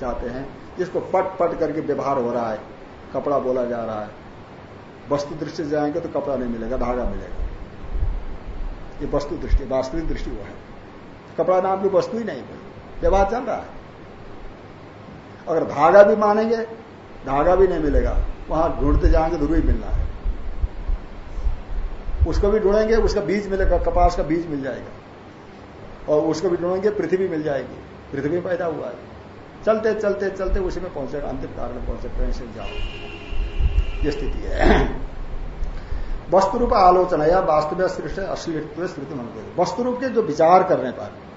जाते हैं, जिसको पट पट करके व्यवहार हो रहा है, कपड़ा बोला जा रहा है। वस्तु दृष्टि से जाएँगे तो कपड़ा नहीं मिलेगा, धागा मिलेगा। ये वस्तु दृष्टि वास्तविक दृष्टि वो है। कपड़ा नाम की वस्तु ही नहीं व्यवहार चल रहा है। अगर धागा भी मानेंगे, धागा भी नहीं मिलेगा। वहाँ ढूंढते जाएँगे तो रुई मिलना है। उसको भी ढूंढेंगे, उसका बीज मिलेगा, कपास का बीज मिल जाएगा। और उसको भी ढूंढेंगे, पृथ्वी मिल जाएगी। पृथ्वी पैदा हुआ है। चलते चलते चलते उसी में पहुंचेगा, अंतिम कारण पहुँचे ट्रेन से जाओ। ये स्थिति है। वस्तु रूप आलोचना, या वास्तविक सृष्टि मन वस्तु रूप के जो विचार करने पर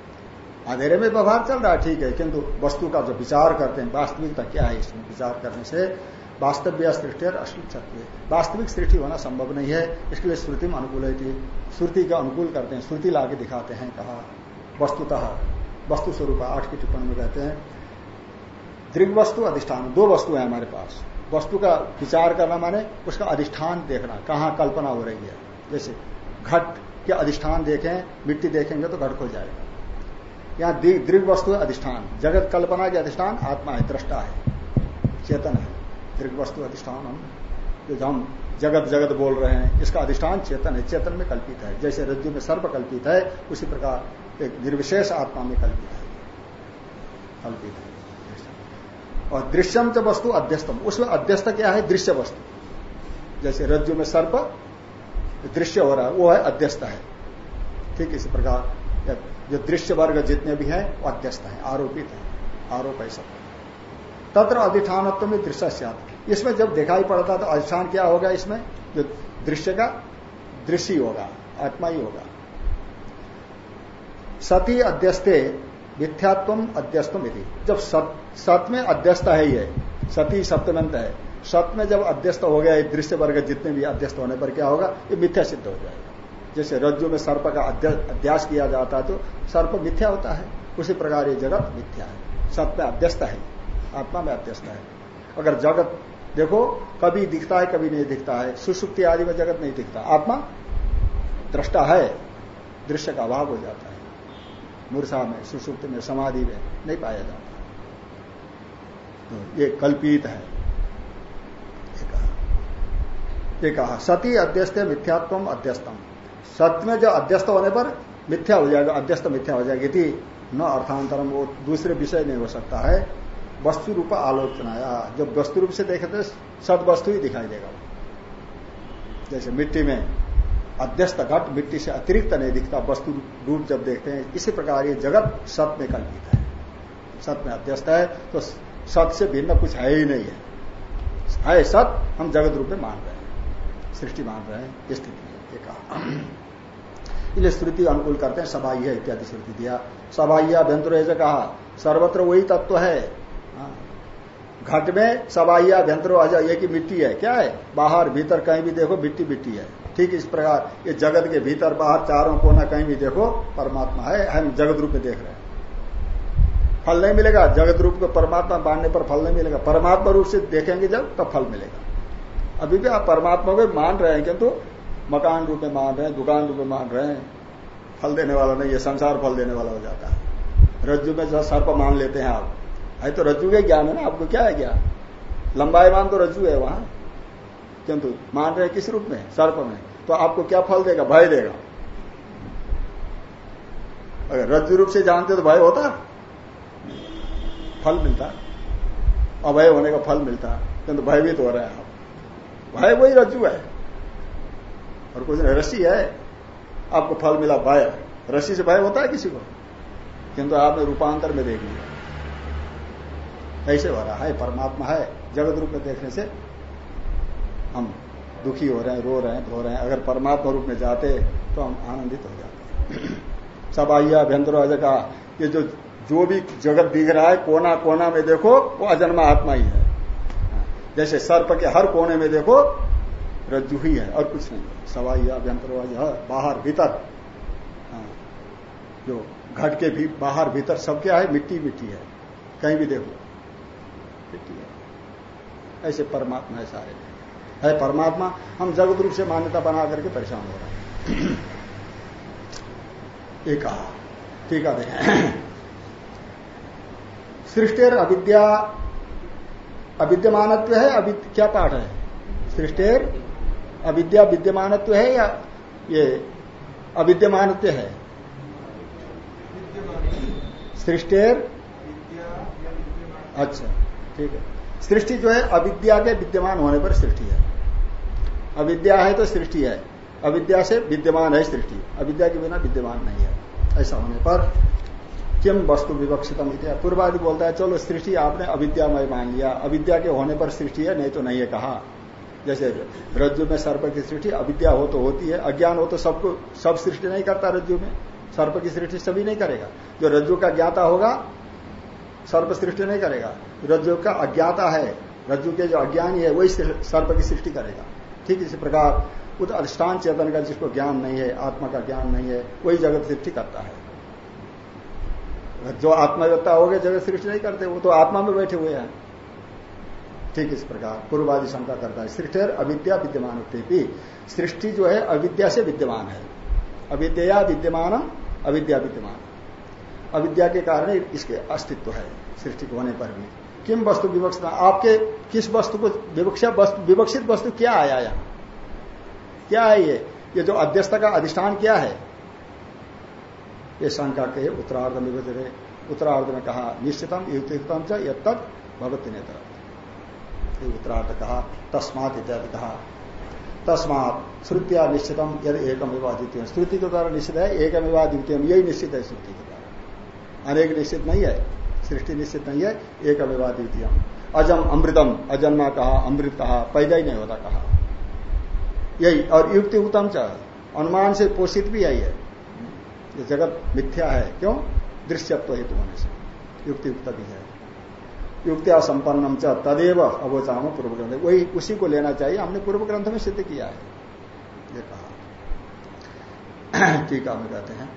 अंधेरे में व्यवहार चल रहा है, ठीक है, किंतु वस्तु का जो विचार करते हैं, वास्तविकता क्या है इसमें विचार करने से वास्तव्य सृष्टि और असलित सत्य वास्तविक सृष्टि होना संभव नहीं है, इसके लिए श्रुति में अनुकूल है श्रुति का अनुकूल करते हैं, श्रुति लाके दिखाते हैं, कहा, वस्तुतः, वस्तु स्वरूप आठ की टिप्पणी में कहते हैं, दृग वस्तु, अधिष्ठान, दो वस्तु है हमारे पास। वस्तु का विचार करना माने उसका अधिष्ठान देखना, कहाँ कल्पना हो रही है। जैसे घट के अधिष्ठान देखें, मिट्टी देखेंगे तो घट खो जाएगा। यहाँ दृग वस्तु अधिष्ठान। जगत कल्पना के अधिष्ठान, आत्मा है, दृष्टा है, चेतन है। दृग वस्तु अधिष्ठान हम, जो हम जगत जगत बोल रहे हैं, इसका अधिष्ठान चेतन है। चेतन में कल्पित है। जैसे रज्जु में सर्प कल्पित है, उसी प्रकार एक निर्विशेष आत्मा में कल्पित है। कल्पित है। और दृश्यम च वस्तु अध्यस्तम। उसमें अध्यस्त क्या है? दृश्य वस्तु। जैसे रज्जु में सर्प, दृश्य हो रहा है, वो है अध्यस्त है। ठीक इसी प्रकार जो दृश्य वर्ग जितने भी हैं वो अध्यस्त है आरोपित है आरोप है सब। तत्र अधिष्ठानत्व में दृश्य से इसमें जब दिखाई पड़ता तो अधिष्ठान क्या होगा इसमें? जो दृश्य का दृश्य होगा आत्मा ही होगा। सती अध्यस्ते मिथ्यात्व अध्यस्तम यदि जब सत, सत में अध्यस्त है ये सती सप्तमंत है सत में जब अध्यस्त हो गया दृश्य वर्ग जितने भी अध्यस्त होने पर क्या होगा? ये मिथ्या सिद्ध हो जाएगा। जैसे रज्जु में सर्प का अध्यास किया जाता है तो सर्प मिथ्या होता है। उसी प्रकार ये जगत मिथ्या है। सत में अध्यस्त है। आत्मा में अध्यस्त है। अगर जगत, देखो, कभी दिखता है, कभी नहीं दिखता है। सुसुप्ति आदि में जगत नहीं दिखता। आत्मा दृष्टा है। दृश्य का अभाव हो जाता है। मूर्छा में, सुसुप्त में, समाधि में नहीं पाया जाता तो ये कल्पित है। ये कहा। सती अध्यस्त मिथ्यात्व अध्यस्तम। सत्य में जो अध्यस्त होने पर मिथ्या हो जाएगा, अध्यस्त मिथ्या हो जाएगी। थी न अर्थांतरम, वो दूसरे विषय नहीं हो सकता है। वस्तु रूप आलोचना जब वस्तु रूप से देखे तो सद वस्तु ही दिखाई देगा। जैसे मिट्टी में अध्यस्त घट मिट्टी से अतिरिक्त नहीं दिखता वस्तु रूप जब देखते हैं, इसी प्रकार ये जगत सत में कल्पित है। सत में अध्यस्त है तो सत से भिन्न कुछ है ही नहीं है। है सत हम जगत रूप में मान रहे हैं, सृष्टि मान रहे हैं, स्थिति। इसलिए श्रुति अनुकूल करते हैं सबाइया इत्यादि श्रुति दिया। सबाइया व्यंतर कहा, सर्वत्र वही तत्व है। हाँ। घट में सबाइया व्यंतरो अजय ये की मिट्टी है, क्या है? बाहर, भीतर कहीं भी देखो, मिट्टी मिट्टी है। ठीक इस प्रकार, ये जगत के भीतर, बाहर, चारों कोना कहीं भी देखो, परमात्मा है, हम जगत रूप में देख रहे हैं। फल नहीं मिलेगा, जगत रूप को परमात्मा बांधने पर फल नहीं मिलेगा। परमात्मा रूप से देखेंगे जब, तब फल मिलेगा। अभी भी आप परमात्मा को मान रहे हैं, किंतु मकान रूप में मान रहे हैं, दुकान रूप में मान रहे हैं, फल देने वाला नहीं है संसार फल देने वाला हो जाता है। रज्जु में जो सर्प मान लेते हैं आप। है तो रज्जु के ज्ञान है ना, आपको क्या है ज्ञान? लंबाई मान तो रज्जु है वहाँ। किंतु मान रहे किस रूप में? सर्प में। तो आपको क्या फल देगा? भय देगा। अगर रज्जु रूप से जानते तो भय होता। फल मिलता। अभय होने का फल मिलता। किंतु भयभीत हो रहे हैं आप। भय वही रज्जु है। और कुछ रस्सी है। आपको फल मिला भय रस्सी से भय होता है किसी को? किंतु आपने रूपांतर में देख लिया। ऐसे हो रहा है, परमात्मा है, जगत रूप में देखने से हम दुखी हो रहे हैं, रो रहे हैं, धो रहे हैं। अगर परमात्मा रूप में जाते तो हम आनंदित हो जाते सब आइया, अभ्यंतर का ये जो जो भी जगत दिख रहा है, कोना कोना में देखो, वो अजन्मा आत्मा ही। है, जैसे सर्प के हर कोने में देखो, रज्जु ही है, और कुछ नहीं। सवाई अभ्यंतर बाहर भीतर। हाँ, जो घट के भी बाहर भीतर सब क्या है? मिट्टी मिट्टी है। कहीं भी देखो मिट्टी है। ऐसे परमात्मा है सारे। है परमात्मा हम जगत रूप से मान्यता बना करके परेशान हो रहे हैं। एक कहा। ठीक है देखें। सृष्टिर अविद्या अविद्यमानत्व है अभी क्या पाठ है? सृष्टिर अविद्या विद्यमानत्व है या ये अविद्यमानत्व है? सृष्टिर? अच्छा ठीक है। सृष्टि जो है, अविद्या के विद्यमान होने पर सृष्टि है। अविद्या है तो सृष्टि है, अविद्या से विद्यमान है सृष्टि। अविद्या के बिना विद्यमान नहीं है, ऐसा होने पर किम वस्तु विवक्षितम पूर्वादि बोलता है, चलो सृष्टि आपने अविद्यामय मान लिया। अविद्या के होने पर सृष्टि है, नहीं तो नहीं है कहा। जैसे रज्जु में सर्प की सृष्टि, अविद्या हो तो होती है, अज्ञान हो तो सबको, सब सृष्टि नहीं करता रज्जु में। सर्प की सृष्टि सभी नहीं करेगा। जो रज्जु का ज्ञाता होगा, सर्प सृष्टि नहीं करेगा। रज्जु का अज्ञाता है, रज्जु के जो अज्ञानी है, वही सर्प की सृष्टि करेगा। ठीक इसी प्रकार उस अधिष्ठान चेतन का जिसको ज्ञान नहीं है, आत्मा का ज्ञान नहीं है, वही जगत सृष्टि करता है। जो आत्मवेत्ता हो गए जगत सृष्टि नहीं करते, वो तो आत्मा में बैठे हुए हैं। ठीक इस प्रकार। पूर्वादि शंका करता है सृष्टि अविद्या विद्यमान सृष्टि जो है अविद्या से विद्यमान है। अविद्या विद्यमान अविद्या विद्यमान। अविद्या के कारण इसके अस्तित्व है, सृष्टि होने पर भी। किम वस्तु विवक्षित? आपके किस वस्तु को विवक्षा वस्तु, विवक्षित वस्तु क्या आया यहाँ? क्या है ये? ये जो अध्यस्त का अधिष्ठान क्या है? ये शंका के उत्तरार्ध में उत्तरार्ध में कहा, निश्चितम, युक्तियुक्तम च यद भगवती नेतर उत्तरार्ध कहा, तस्मात इत्यादि कहा तस्मात श्रुतिया निश्चितम, यदि एकम विवादित श्रुति के द्वारा निश्चित है एकम विवादित यही निश्चित है श्रुति के द्वारा। अनेक निश्चित नहीं है, सृष्टि निश्चित नहीं है एक अविवादित अजम अमृतम, अजन्मा कहा, अमृत कहा पैदा ही नहीं होता कहा। यही, और युक्ति उत्तम च अनुमान से पोषित भी यही है। ये जगत मिथ्या है, क्यों? दृश्यत्व हेतु होने से। युक्ति युक्त भी है। युक्तिया संपन्नम च तदेव अवोचाम पूर्व ग्रंथ वही उसी को लेना चाहिए। हमने पूर्व ग्रंथ में सिद्ध किया है। ये कहा। टीका में कहते हैं।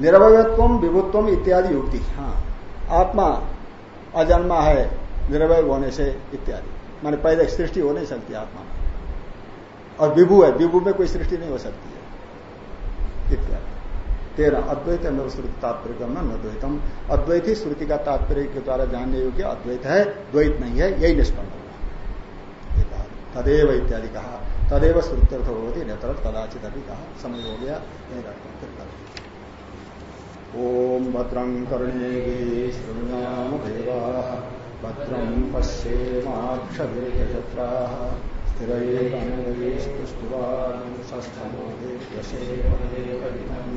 निरवयत्व विभुत्व इत्यादि युक्ति। हाँ आत्मा अजन्मा है, निरवय होने से इत्यादि। माने पहले सृष्टि हो नहीं सकती आत्मा। में और विभु है, विभु में कोई सृष्टि नहीं हो सकती है। इत्यादि। तेरह अद्वैत श्रुति तात्पर्य न द्वैतम अद्वैत ही श्रुति का तात्पर्य के द्वारा जानने योग्य अद्वैत है, द्वैत नहीं है, यही निष्पन्न होगा। तदेव इत्यादि कहा। तदेव श्रुत्यर्थ होती नेत्र कदाचित अभी कहा। समझ हो गया नहीं रखते फिर कर ओम भद्रं कर्णे श्रृण्याम देवा भद्रं पश्येमाक्षभिर्यजत्रा।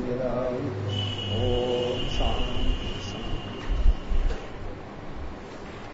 यदा ॐ शान्ति।